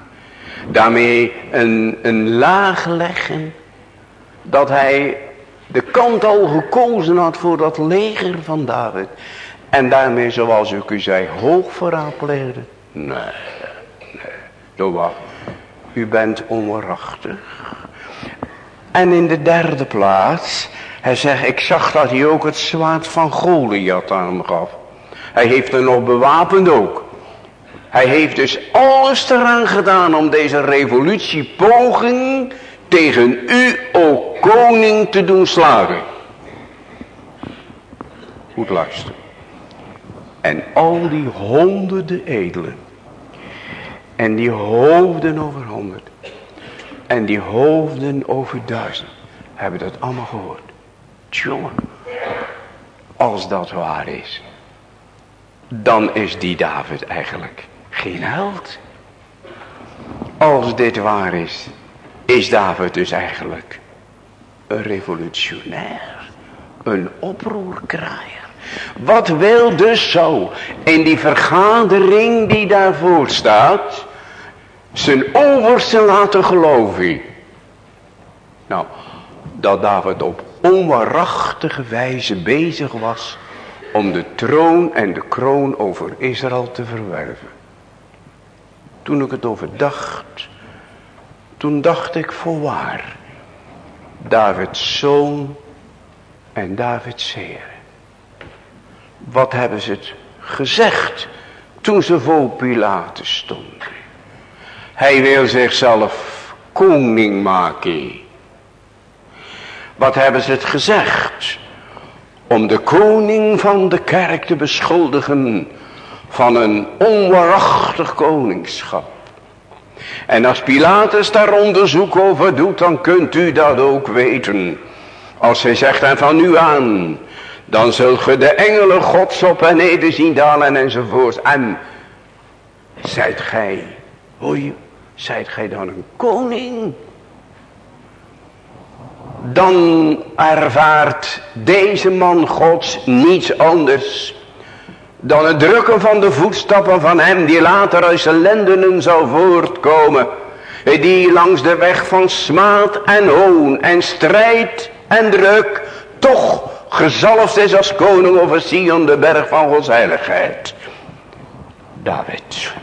Daarmee een, een laag leggen. Dat hij de kant al gekozen had voor dat leger van David. En daarmee, zoals ik u zei, hoog verraad pleegde. Nee, nee. Doe wat. U bent onwaarachtig. En in de derde plaats, hij zegt, ik zag dat hij ook het zwaard van Goliath aan hem gaf. Hij heeft er nog bewapend ook. Hij heeft dus alles eraan gedaan om deze revolutiepoging tegen u, o koning, te doen slagen. Goed luisteren. En al die honderden edelen. En die hoofden over. En die hoofden over duizend. Hebben dat allemaal gehoord. Tjonge. Als dat waar is. Dan is die David eigenlijk geen held. Als dit waar is. Is David dus eigenlijk een revolutionair. Een oproerkraaier. Wat wil dus zo in die vergadering die daarvoor staat. Zijn overste laten geloven. Nou, dat David op onwaarachtige wijze bezig was om de troon en de kroon over Israël te verwerven. Toen ik het overdacht, toen dacht ik voorwaar, Davids zoon en Davids zeer. Wat hebben ze het gezegd toen ze voor Pilatus stonden? Hij wil zichzelf koning maken. Wat hebben ze het gezegd? Om de koning van de kerk te beschuldigen van een onwaarachtig koningschap. En als Pilatus daar onderzoek over doet, dan kunt u dat ook weten. Als hij zegt, en van nu aan, dan zult ge de engelen gods op en neder zien dalen enzovoort. En, zijt gij, hoor je, zijt gij dan een koning? Dan ervaart deze man gods niets anders dan het drukken van de voetstappen van hem die later uit zijn lendenen zou voortkomen. Die langs de weg van smaad en hoon en strijd en druk toch gezalfd is als koning over Sion de berg van Gods heiligheid. David,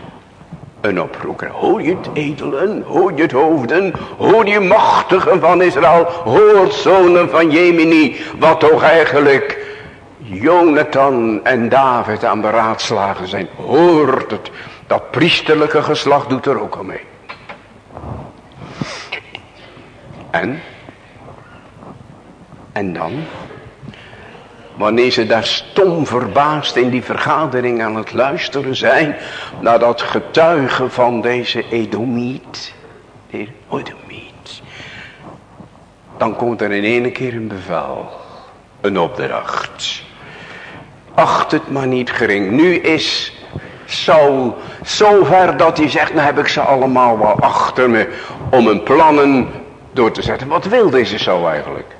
een oproeper, hoor je het edelen, hoor je het hoofden, hoor je machtigen van Israël, hoort zonen van Jemini, wat toch eigenlijk Jonathan en David aan beraadslagen zijn. Hoort het. Dat priesterlijke geslacht doet er ook al mee. En? En dan? Wanneer ze daar stom verbaasd in die vergadering aan het luisteren zijn. Naar dat getuigen van deze Edomiet. De Edomiet. Dan komt er in ene keer een bevel. Een opdracht. Acht het maar niet gering. Nu is Saul zo ver dat hij zegt. Nou heb ik ze allemaal wel achter me. Om hun plannen door te zetten. Wat wil deze Saul eigenlijk?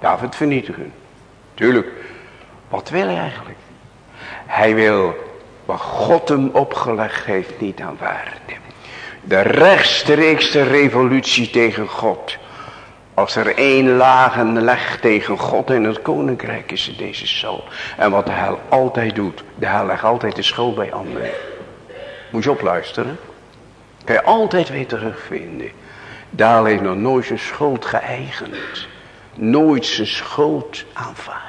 David vernietigen. Tuurlijk, wat wil hij eigenlijk? Hij wil wat God hem opgelegd heeft niet aanvaarden. De rechtstreekste revolutie tegen God. Als er één lagen legt tegen God in het koninkrijk is het deze zo. En wat de hel altijd doet. De hel legt altijd de schuld bij anderen. Moet je opluisteren. Kan je altijd weer terugvinden. Daar heeft nog nooit zijn schuld geëigend. Nooit zijn schuld aanvaard.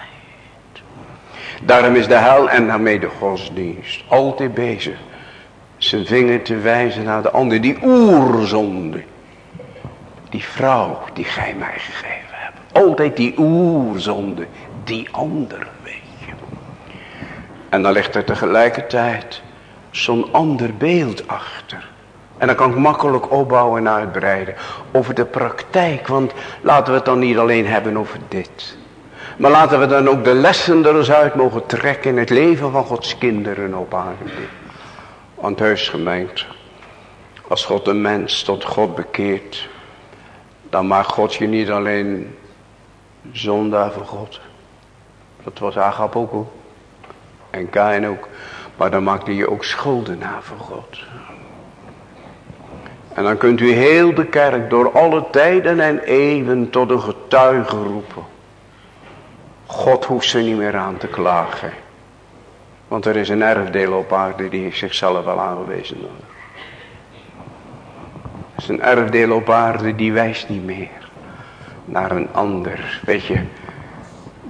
Daarom is de hel en daarmee de godsdienst altijd bezig. Zijn vinger te wijzen naar de ander. Die oerzonde. Die vrouw die gij mij gegeven hebt. Altijd die oerzonde. Die ander weet je. En dan ligt er tegelijkertijd zo'n ander beeld achter. En dan kan ik makkelijk opbouwen en uitbreiden. Over de praktijk. Want laten we het dan niet alleen hebben over dit. Maar laten we dan ook de lessen er eens uit mogen trekken in het leven van Gods kinderen op aarde. Want huisgemeente, als God een mens tot God bekeert, dan maakt God je niet alleen zondaar voor God. Dat was Agap ook En Kain ook. Maar dan maakt hij je ook schuldenaar voor God. En dan kunt u heel de kerk door alle tijden en eeuwen tot een getuige roepen. God hoeft ze niet meer aan te klagen. Want er is een erfdeel op aarde die zichzelf wel aangewezen. Er is een erfdeel op aarde die wijst niet meer naar een ander. Weet je,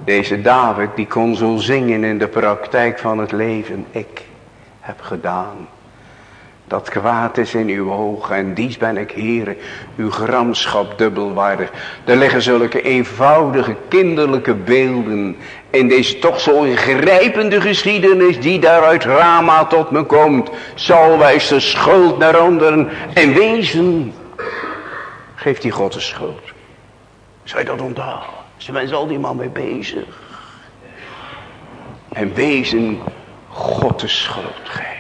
deze David die kon zo zingen in de praktijk van het leven. Ik heb gedaan dat kwaad is in uw ogen en dies ben ik heren, uw gramschap dubbelwaardig. Er liggen zulke eenvoudige kinderlijke beelden in deze toch zo ingrijpende geschiedenis die daaruit Rama tot me komt. Zal wijs de schuld naar anderen en wezen. Geeft die God de schuld. Zou je dat onthouden? Ze zijn al die man mee bezig. En wezen God de schuld geven.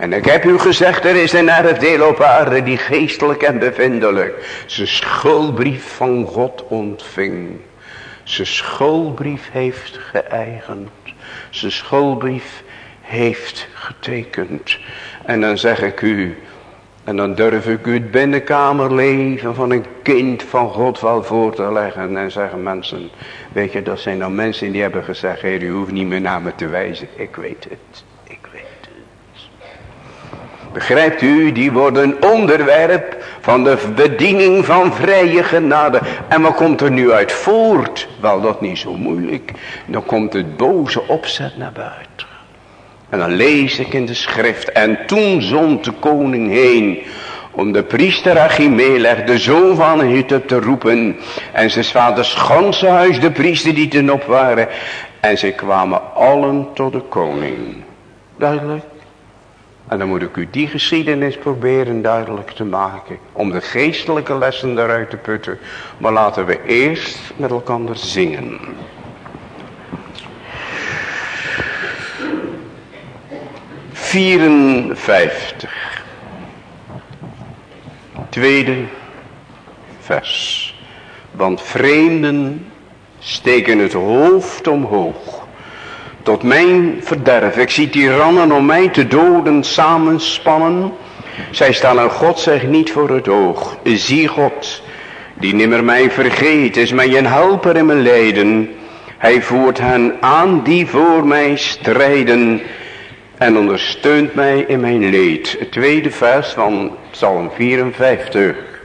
En ik heb u gezegd, er is een erfdeel op aarde die geestelijk en bevindelijk zijn schuldbrief van God ontving. Zijn schuldbrief heeft geëigend. Zijn schuldbrief heeft getekend. En dan zeg ik u, en dan durf ik u het binnenkamerleven van een kind van God wel voor te leggen. En zeggen mensen, weet je, dat zijn dan mensen die hebben gezegd, heer, u hoeft niet meer naar me te wijzen. Ik weet het. Begrijpt u, die worden onderwerp van de bediening van vrije genade. En wat komt er nu uit voort? Wel, dat niet zo moeilijk. Dan komt het boze opzet naar buiten. En dan lees ik in de schrift. En toen zond de koning heen om de priester Achimelech, de zoon van Hitte, te roepen. En zijn vaders ganse huis, de priester die ten op waren. En ze kwamen allen tot de koning. Duidelijk. En dan moet ik u die geschiedenis proberen duidelijk te maken. Om de geestelijke lessen eruit te putten. Maar laten we eerst met elkaar zingen. Vierenvijftig. Tweede vers. Want vreemden steken het hoofd omhoog tot mijn verderf. Ik zie tirannen om mij te doden samenspannen. Zij staan aan God zeg niet voor het oog. Zie God, die nimmer mij vergeet, is mij een helper in mijn lijden. Hij voert hen aan die voor mij strijden en ondersteunt mij in mijn leed. Tweede vers van Psalm 54.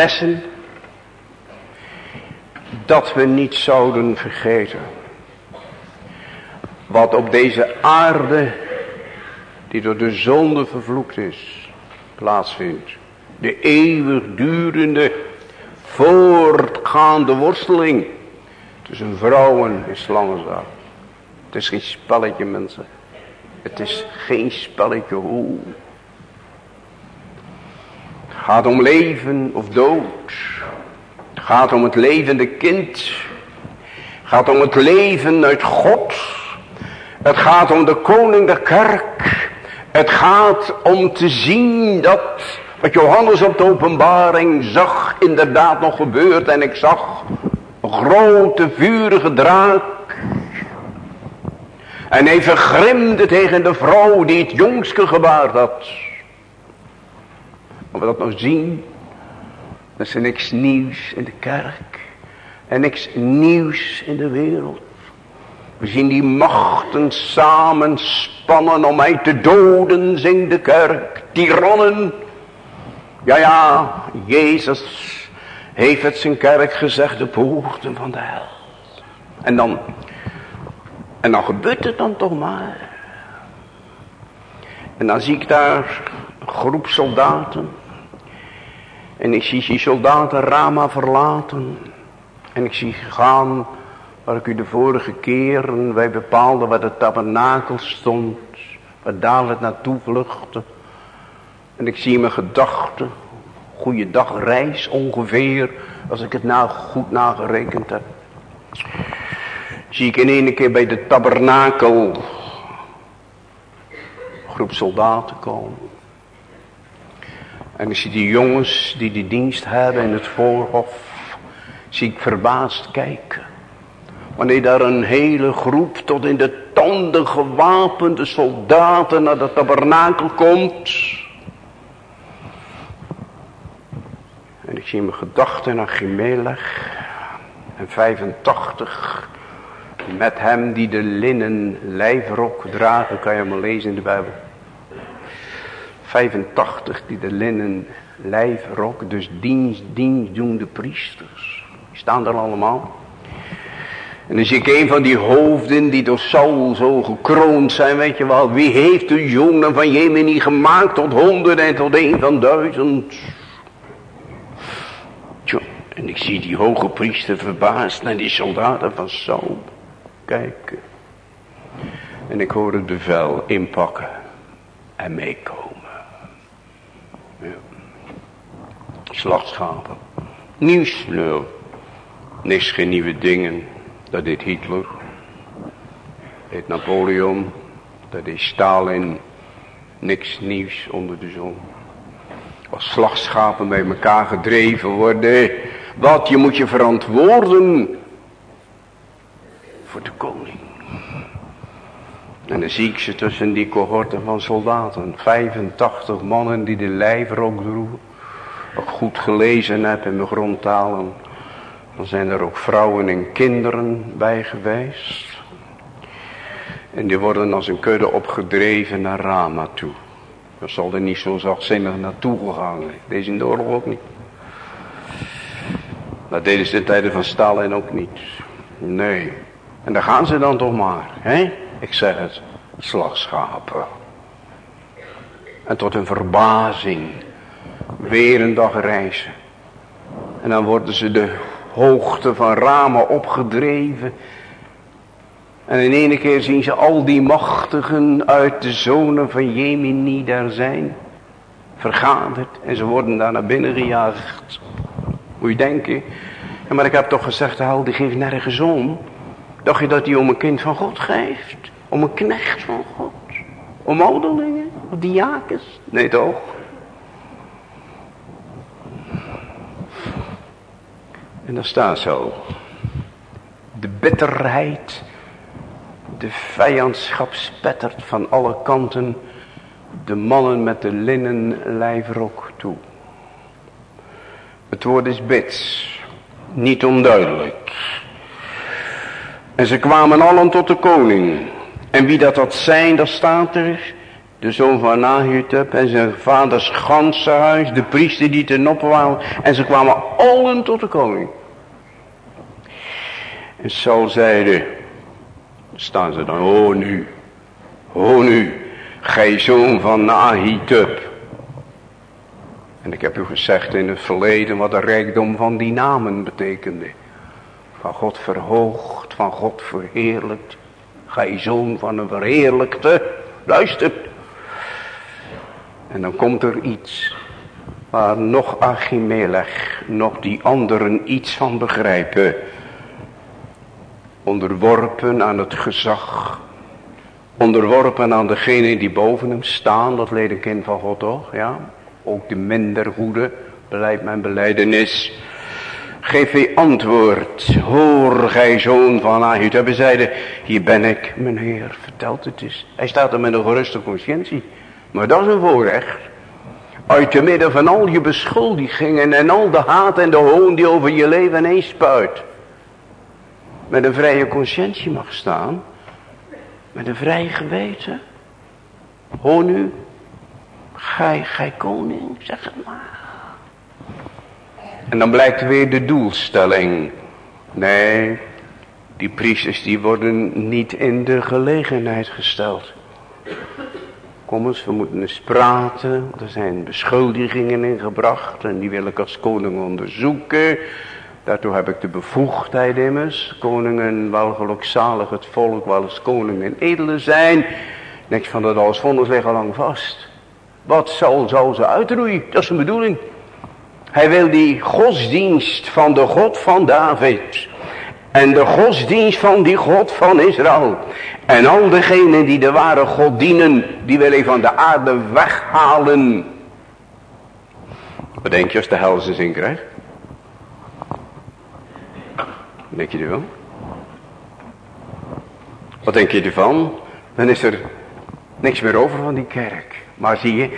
Lessen dat we niet zouden vergeten wat op deze aarde die door de zonde vervloekt is plaatsvindt. De eeuwigdurende voortgaande worsteling tussen vrouwen en slangenzaal. Het is geen spelletje mensen. Het is geen spelletje hoe. Gaat om leven of dood. Het gaat om het levende kind. Het gaat om het leven uit God. Het gaat om de koning der kerk. Het gaat om te zien dat wat Johannes op de openbaring zag inderdaad nog gebeurt. En ik zag een grote vurige draak. En hij vergrimde tegen de vrouw die het jongske gebaard had. Maar we dat nog zien. Dat is niks nieuws in de kerk. En niks nieuws in de wereld. We zien die machten samenspannen om mij te doden, zingt de kerk. Tirannen. Ja, ja, Jezus heeft het zijn kerk gezegd, de poorten van de hel. En dan, en dan gebeurt het dan toch maar. En dan zie ik daar een groep soldaten. En ik zie die soldaten Rama verlaten. En ik zie gaan waar ik u de vorige keren wij bepaalden waar de tabernakel stond. Waar David naartoe vluchtte. En ik zie mijn gedachten. Goeie dag reis ongeveer. Als ik het nou goed nagerekend heb. Zie ik in één keer bij de tabernakel. Groep soldaten komen. En ik zie die jongens die die dienst hebben in het voorhof. Zie ik verbaasd kijken. Wanneer daar een hele groep tot in de tanden gewapende soldaten naar de tabernakel komt. En ik zie mijn gedachten naar Gimelech. En 85. Met hem die de linnen lijfrok dragen. Kan je maar lezen in de Bijbel. 85 die de linnen lijfrok. Dus dienst, dienstdoende priesters. Die staan er allemaal. En dan zie ik een van die hoofden die door Saul zo gekroond zijn, weet je wel. Wie heeft de jongen van Jemeni gemaakt tot honderden en tot een van duizend? En ik zie die hoge priester verbaasd naar die soldaten van Saul kijken. En ik hoor het bevel inpakken en meekomen. Ja. Slachtschapen. Nieuws, niks geen nieuwe dingen. Dat deed Hitler. Dat Napoleon. Dat deed Stalin. Niks nieuws onder de zon. Als slagschapen bij elkaar gedreven worden. Wat, je moet je verantwoorden. Voor de koning. En dan zie ik ze tussen die cohorten van soldaten. 85 mannen die de lijfrok droegen. Wat goed gelezen heb in mijn grondtalen. Dan zijn er ook vrouwen en kinderen bij geweest. En die worden als een kudde opgedreven naar Rama toe. Dat zal er niet zo zachtzinnig naartoe gegaan zijn. Deze in de oorlog ook niet. Dat deden ze in de tijden van Stalin ook niet. Nee. En daar gaan ze dan toch maar. Hè? Ik zeg het. Slagschapen. En tot een verbazing. Weer een dag reizen. En dan worden ze de hoogte van ramen opgedreven. En in ene keer zien ze al die machtigen uit de zonen van Jemini daar zijn. Vergaderd. En ze worden daar naar binnen gejaagd. Moet je denken. Maar ik heb toch gezegd, hou die geeft nergens om. Dacht je dat hij om een kind van God geeft? Om een knecht van God? Om ouderlingen? Of diakens? Nee toch? En daar staat zo. De bitterheid, de vijandschap spettert van alle kanten de mannen met de linnen lijfrok toe. Het woord is bits, niet onduidelijk. En ze kwamen allen tot de koning. En wie dat had zijn, dat staat er. de zoon van Ahitub en zijn vaders ganse huis, de priester die ten opwaan. En ze kwamen allen tot de koning. En Saul zeide, staan ze dan, oh nu, oh nu, gij zoon van Ahitub. En ik heb u gezegd in het verleden wat de rijkdom van die namen betekende. Van God verhoogd, van God verheerlijkt. Gij zoon van een verheerlijkte. Luistert. En dan komt er iets waar nog Achimelech, nog die anderen iets van begrijpen. Onderworpen aan het gezag. Onderworpen aan degene die boven hem staan. Dat kind van God toch, ja. Ook de minder goede, beleid mijn beleidenis. Geef hij antwoord. Hoor gij zoon van Ahitub. zeiden, hier ben ik, mijn heer, vertelt het eens. Hij staat er met een geruste conscientie. Maar dat is een voorrecht. Uit te midden van al je beschuldigingen en al de haat en de hoon die over je leven heen spuit. Met een vrije conscientie mag staan. Met een vrij geweten. Hoor nu. Gij, gij koning, zeg het maar. En dan blijkt weer de doelstelling. Nee, die priesters die worden niet in de gelegenheid gesteld. Kom eens, we moeten eens praten. Er zijn beschuldigingen ingebracht en die wil ik als koning onderzoeken. Daartoe heb ik de bevoegdheid immers. Koningen, wel gelukzalig het volk, wel eens koningen edele zijn. Niks van dat alles vonnis liggen lang vast. Wat zal, zal ze uitroeien? Dat is een bedoeling. Hij wil die godsdienst van de God van David. En de godsdienst van die God van Israël. En al degenen die de ware God dienen, die wil hij van de aarde weghalen. Wat denk je als de hel zijn zin krijgt? Denk je ervan? Wat denk je ervan? Dan is er niks meer over van die kerk. Maar zie je,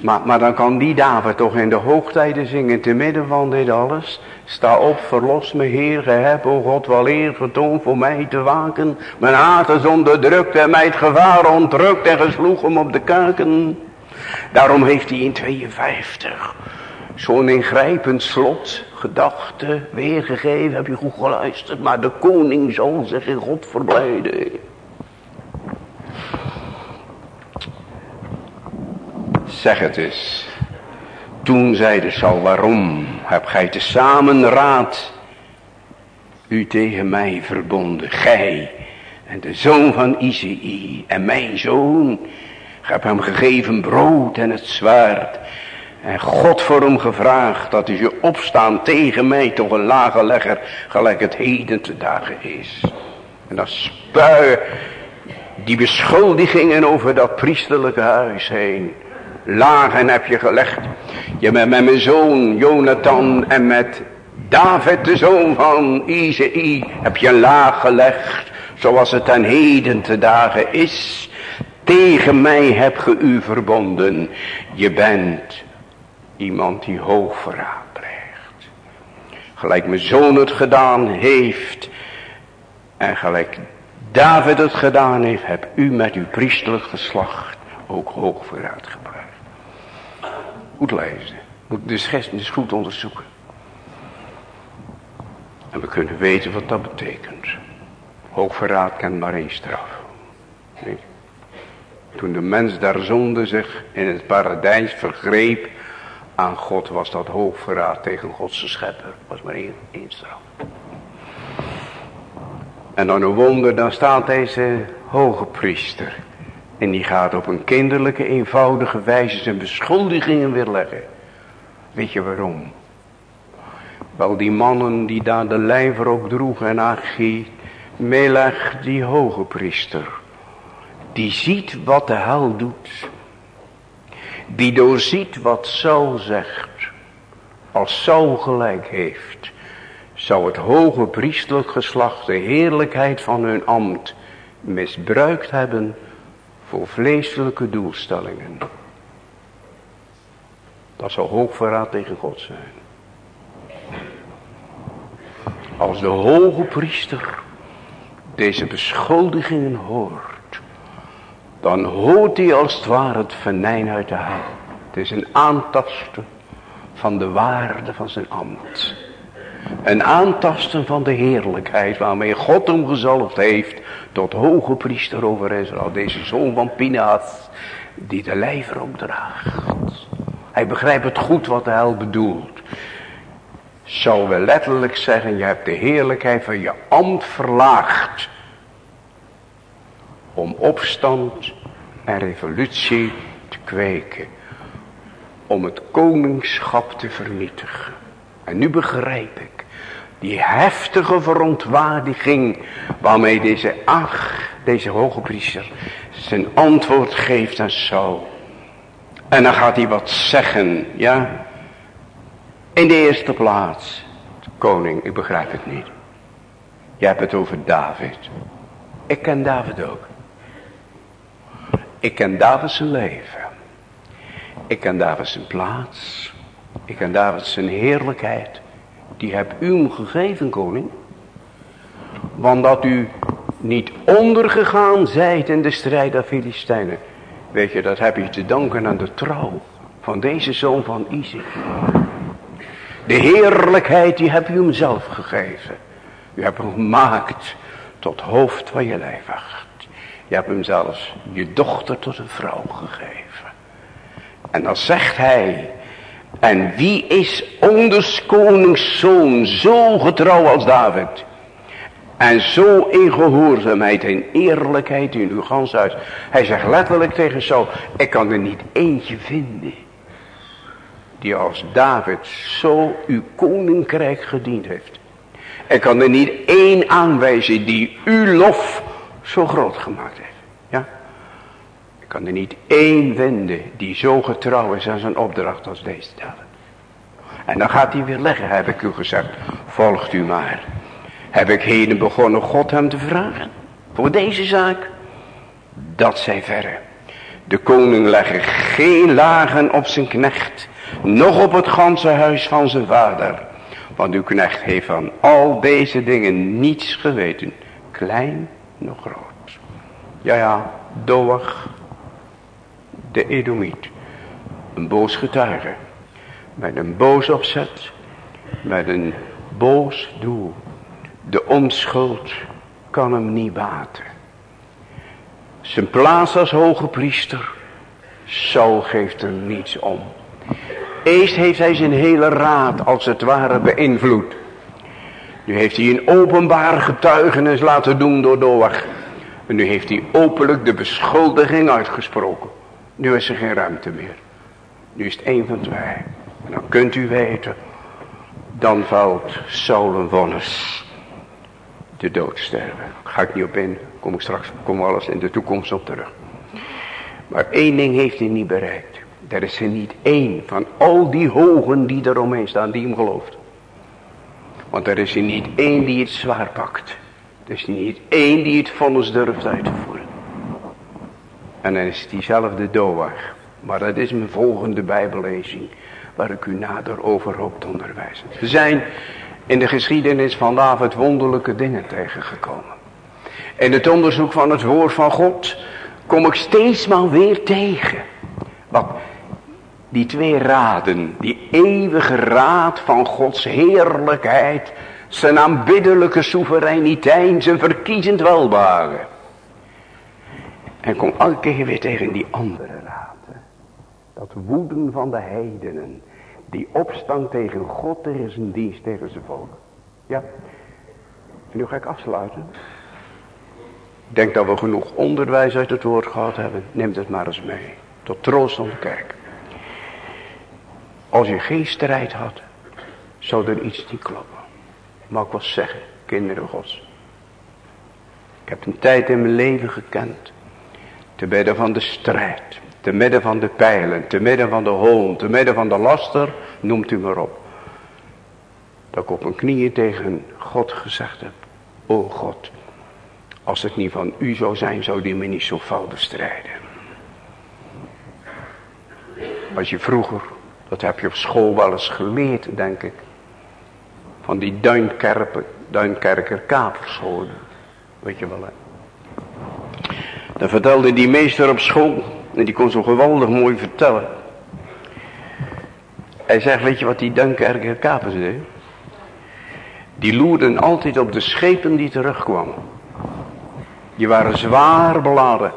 maar, maar dan kan die David toch in de hoogtijden zingen te midden van dit alles. Sta op, verlos me Heer, ge hebt, o God, wel eer getoond voor mij te waken. Mijn haat is onderdrukt en mij het gevaar ontrukt en gesloeg hem op de kaken. Daarom heeft hij in 52 zo'n ingrijpend slot, gedachte, weergegeven. Heb je goed geluisterd, maar de koning zal zich in God verblijden. Zeg het eens. Toen zeide Saul, waarom heb gij tezamen raad u tegen mij verbonden, gij en de zoon van Izei en mijn zoon. Ik heb hem gegeven brood en het zwaard. En God voor hem gevraagd dat hij je opstaan tegen mij toch een lage legger gelijk het heden te dagen is. En dan spui die beschuldigingen over dat priesterlijke huis heen lagen heb je gelegd. Je bent met mijn zoon Jonathan en met David de zoon van Izei heb je laag gelegd. Zoals het ten heden te dagen is. Tegen mij heb ge u verbonden. Je bent iemand die hoogverraad pleegt. Gelijk mijn zoon het gedaan heeft. En gelijk David het gedaan heeft, heb u met uw priesterlijk geslacht ook hoogverraad gebracht goed lezen. Moet de geschiedenis goed onderzoeken. En we kunnen weten wat dat betekent. Hoogverraad kent maar één straf. Toen de mens daar zonde zich in het paradijs vergreep aan God was dat hoogverraad tegen Godse schepper. Was maar één, één straf. En dan een wonder, dan staat deze hoge priester en die gaat op een kinderlijke, eenvoudige wijze zijn beschuldigingen weerleggen. Weet je waarom? Wel die mannen die daar de lijver op droegen en Achie, Melech die hoge priester. Die ziet wat de hel doet. Die doorziet wat Saul zegt. Als Saul gelijk heeft. Zou het hoge priesterlijk geslacht de heerlijkheid van hun ambt misbruikt hebben voor vleeselijke doelstellingen. Dat zou hoogverraad tegen God zijn. Als de hoge priester deze beschuldigingen hoort, dan hoort hij als het ware het venijn uit de hel. Het is een aantasten van de waarde van zijn ambt. Een aantasten van de heerlijkheid waarmee God hem gezalfd heeft tot hoge priester over Israël. Deze zoon van Pinaas die de lijver ook draagt. Hij begrijpt het goed wat de hel bedoelt. Zou we letterlijk zeggen, je hebt de heerlijkheid van je ambt verlaagd. Om opstand en revolutie te kweken. Om het koningschap te vernietigen. En nu begrijp ik die heftige verontwaardiging waarmee deze ach, deze hoge priester, zijn antwoord geeft aan Saul. En dan gaat hij wat zeggen, ja. In de eerste plaats, koning, ik begrijp het niet. Je hebt het over David. Ik ken David ook. Ik ken David zijn leven. Ik ken David zijn plaats. Ik ken David zijn heerlijkheid. Die heb u hem gegeven, koning. Want dat u niet ondergegaan zijt in de strijd der Filistijnen. Weet je, dat heb je te danken aan de trouw van deze zoon van Isaac. De heerlijkheid, die heb u hem zelf gegeven. U hebt hem gemaakt tot hoofd van je lijfwacht. Je hebt hem zelfs je dochter tot een vrouw gegeven. En dan zegt hij, en wie is onders koningszoon zo getrouw als David? En zo in gehoorzaamheid en eerlijkheid in uw gans huis. Hij zegt letterlijk tegen Saul, ik kan er niet eentje vinden. Die als David zo uw koninkrijk gediend heeft. Ik kan er niet één aanwijzen die uw lof zo groot gemaakt heeft. Kan er niet één vinden die zo getrouw is aan zijn opdracht als deze David. En dan gaat hij weer leggen, heb ik u gezegd. Volgt u maar. Heb ik heden begonnen God hem te vragen. Voor deze zaak. Dat zij verre. De koning legge geen lagen op zijn knecht. Nog op het ganse huis van zijn vader. Want uw knecht heeft van al deze dingen niets geweten. Klein nog groot. Ja ja, Doeg. De Edomiet. Een boos getuige. Met een boos opzet. Met een boos doel. De onschuld kan hem niet baten. Zijn plaats als hoge priester. Zo geeft er niets om. Eerst heeft hij zijn hele raad als het ware beïnvloed. Nu heeft hij een openbaar getuigenis laten doen door Doeg. En nu heeft hij openlijk de beschuldiging uitgesproken. Nu is er geen ruimte meer. Nu is het één van twee. En dan kunt u weten. Dan valt Saul een. De dood sterven. Ga ik niet op in. Kom ik straks, kom alles in de toekomst op terug. Maar één ding heeft hij niet bereikt. Er is er niet één van al die hogen die eromheen staan die hem gelooft. Want er is er niet één die het zwaar pakt. Er is niet één die het vonnis durft uit te voeren. En dan is diezelfde Doag. Maar dat is mijn volgende bijbellezing. Waar ik u nader over hoop te onderwijzen. We zijn in de geschiedenis van David wonderlijke dingen tegengekomen. In het onderzoek van het woord van God kom ik steeds maar weer tegen. Wat die twee raden, die eeuwige raad van Gods heerlijkheid, zijn aanbiddelijke soevereiniteit, zijn verkiezend welbagen. En kom elke keer weer tegen die andere raad. Dat woeden van de heidenen, die opstand tegen God, is een dienst tegen zijn volk. Ja. En nu ga ik afsluiten. Ik denk dat we genoeg onderwijs uit het woord gehad hebben. Neem het maar eens mee. Tot troost om de kerk. Als je geen strijd had, zou er iets niet kloppen. Mag ik wel zeggen, kinderen gods. Ik heb een tijd in mijn leven gekend. Te midden van de strijd. Te midden van de pijlen. Te midden van de hoon. Te midden van de laster. Noemt u maar op. Dat ik op mijn knieën tegen God gezegd heb. O God. Als het niet van u zou zijn. Zou die me niet zo fout bestrijden. Als je vroeger. Dat heb je op school wel eens geleerd denk ik. Van die duinkerker, duinkerker kaperscholen. Weet je wel. Dan vertelde die meester op school. En die kon zo geweldig mooi vertellen. Hij zegt, weet je wat die Dunkerker kapers deed? Die loerden altijd op de schepen die terugkwamen. Die waren zwaar beladen.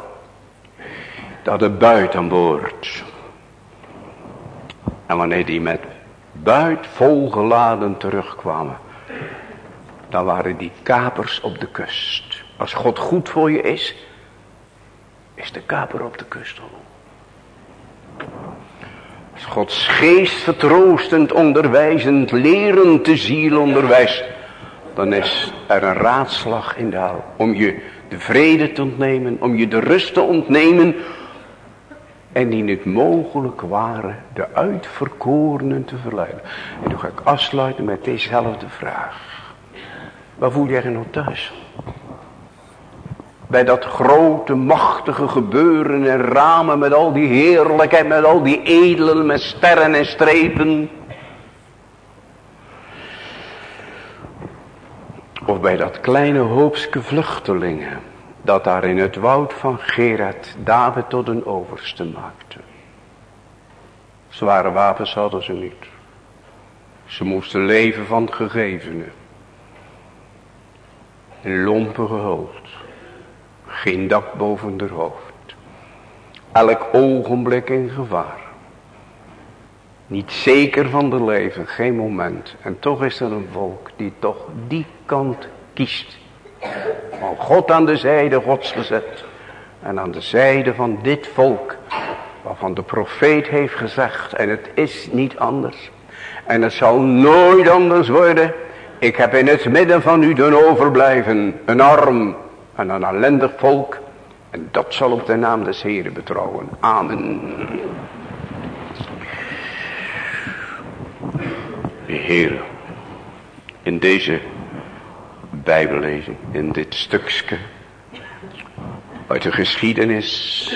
Dat de buit aan boord. En wanneer die met buit volgeladen terugkwamen. Dan waren die kapers op de kust. Als God goed voor je is. Is de kaper op de kust al. Als Gods geest vertroostend, onderwijzend, lerend de ziel onderwijst. Dan is er een raadslag in de hel. Om je de vrede te ontnemen. Om je de rust te ontnemen. En die het mogelijk waren de uitverkorenen te verleiden. En nu ga ik afsluiten met dezezelfde vraag. Waar voel jij je nou thuis? Bij dat grote machtige gebeuren en ramen met al die heerlijkheid, met al die edelen, met sterren en strepen. Of bij dat kleine hoopske vluchtelingen dat daar in het woud van Gerard David tot een overste maakte. Zware wapens hadden ze niet. Ze moesten leven van het gegevene. Een lompige hoofd. Geen dak boven de hoofd. Elk ogenblik in gevaar. Niet zeker van de leven, geen moment. En toch is er een volk die toch die kant kiest. Van God aan de zijde Gods gezet. En aan de zijde van dit volk. Waarvan de profeet heeft gezegd. En het is niet anders. En het zal nooit anders worden. Ik heb in het midden van u doen overblijven. Een arm en een ellendig volk. En dat zal op de naam des Heren betrouwen. Amen. Heer, in deze bijbellezing, in dit stukje, uit de geschiedenis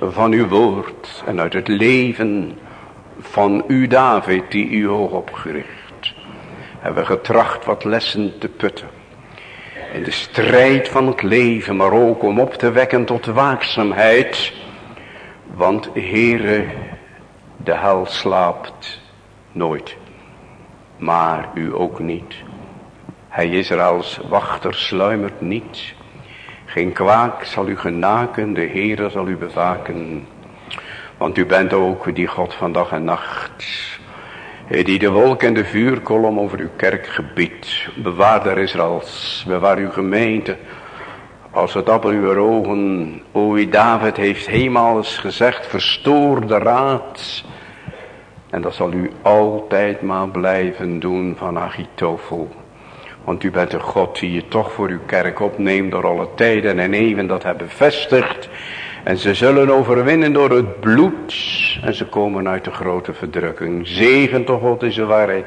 van uw woord en uit het leven van u David die u hoog opgericht, hebben we getracht wat lessen te putten. In de strijd van het leven, maar ook om op te wekken tot waakzaamheid. Want Heere, de hel slaapt nooit. Maar u ook niet. Hij is er als wachter, sluimert niet. Geen kwaak zal u genaken, de Heere zal u bewaken. Want u bent ook die God van dag en nacht. Die de wolk en de vuurkolom over uw kerkgebied. Bewaar daar Israëls. Bewaar uw gemeente. Als het appel uw ogen. O David heeft eens gezegd. Verstoor de raad. En dat zal u altijd maar blijven doen van Achitofel. Want u bent een God die je toch voor uw kerk opneemt door alle tijden en even dat hebben bevestigd. En ze zullen overwinnen door het bloed. En ze komen uit de grote verdrukking. Zegen toch God is de waarheid.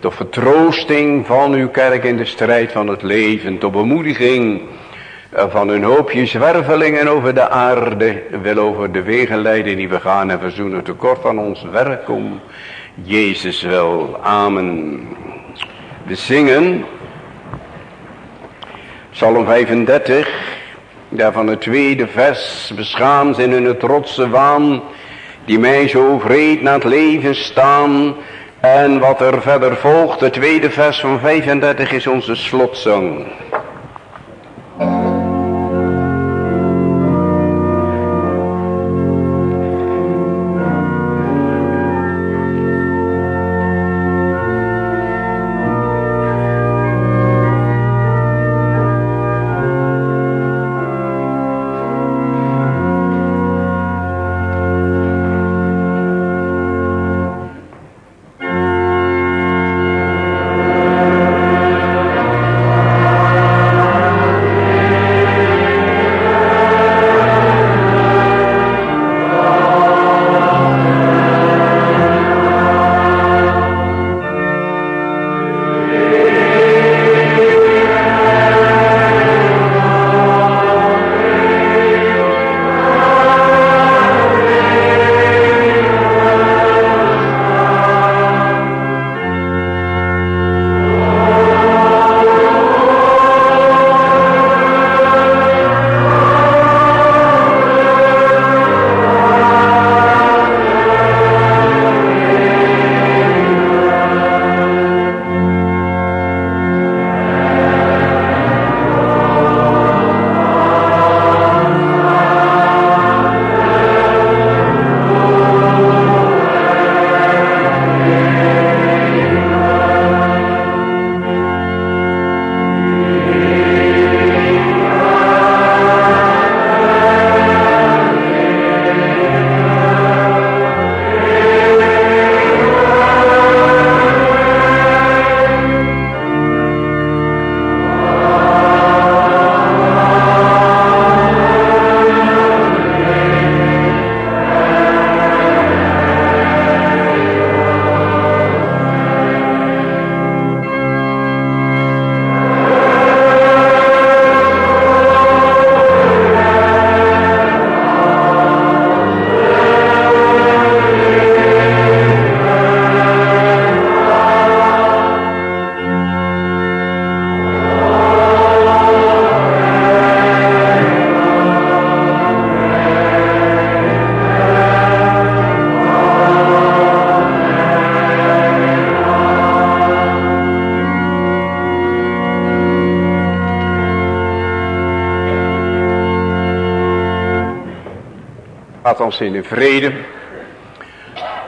Tot vertroosting van uw kerk in de strijd van het leven. Tot bemoediging van een hoopje zwervelingen over de aarde. Wil over de wegen leiden die we gaan en verzoenen tekort van ons werk om. Jezus wel. Amen. We zingen. Psalm 35. Daarvan het tweede vers, beschaamd in hun trotse waan, die mij zo vreed naar het leven staan. En wat er verder volgt, het tweede vers van 35 is onze slotzang. In de vrede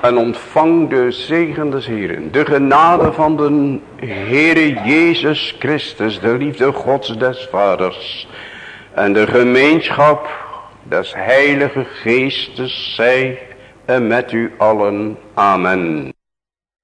en ontvang de zegen des Heeren. De genade van de Heere Jezus Christus, de liefde Gods des Vaders. En de gemeenschap des Heilige Geestes zij met u allen. Amen.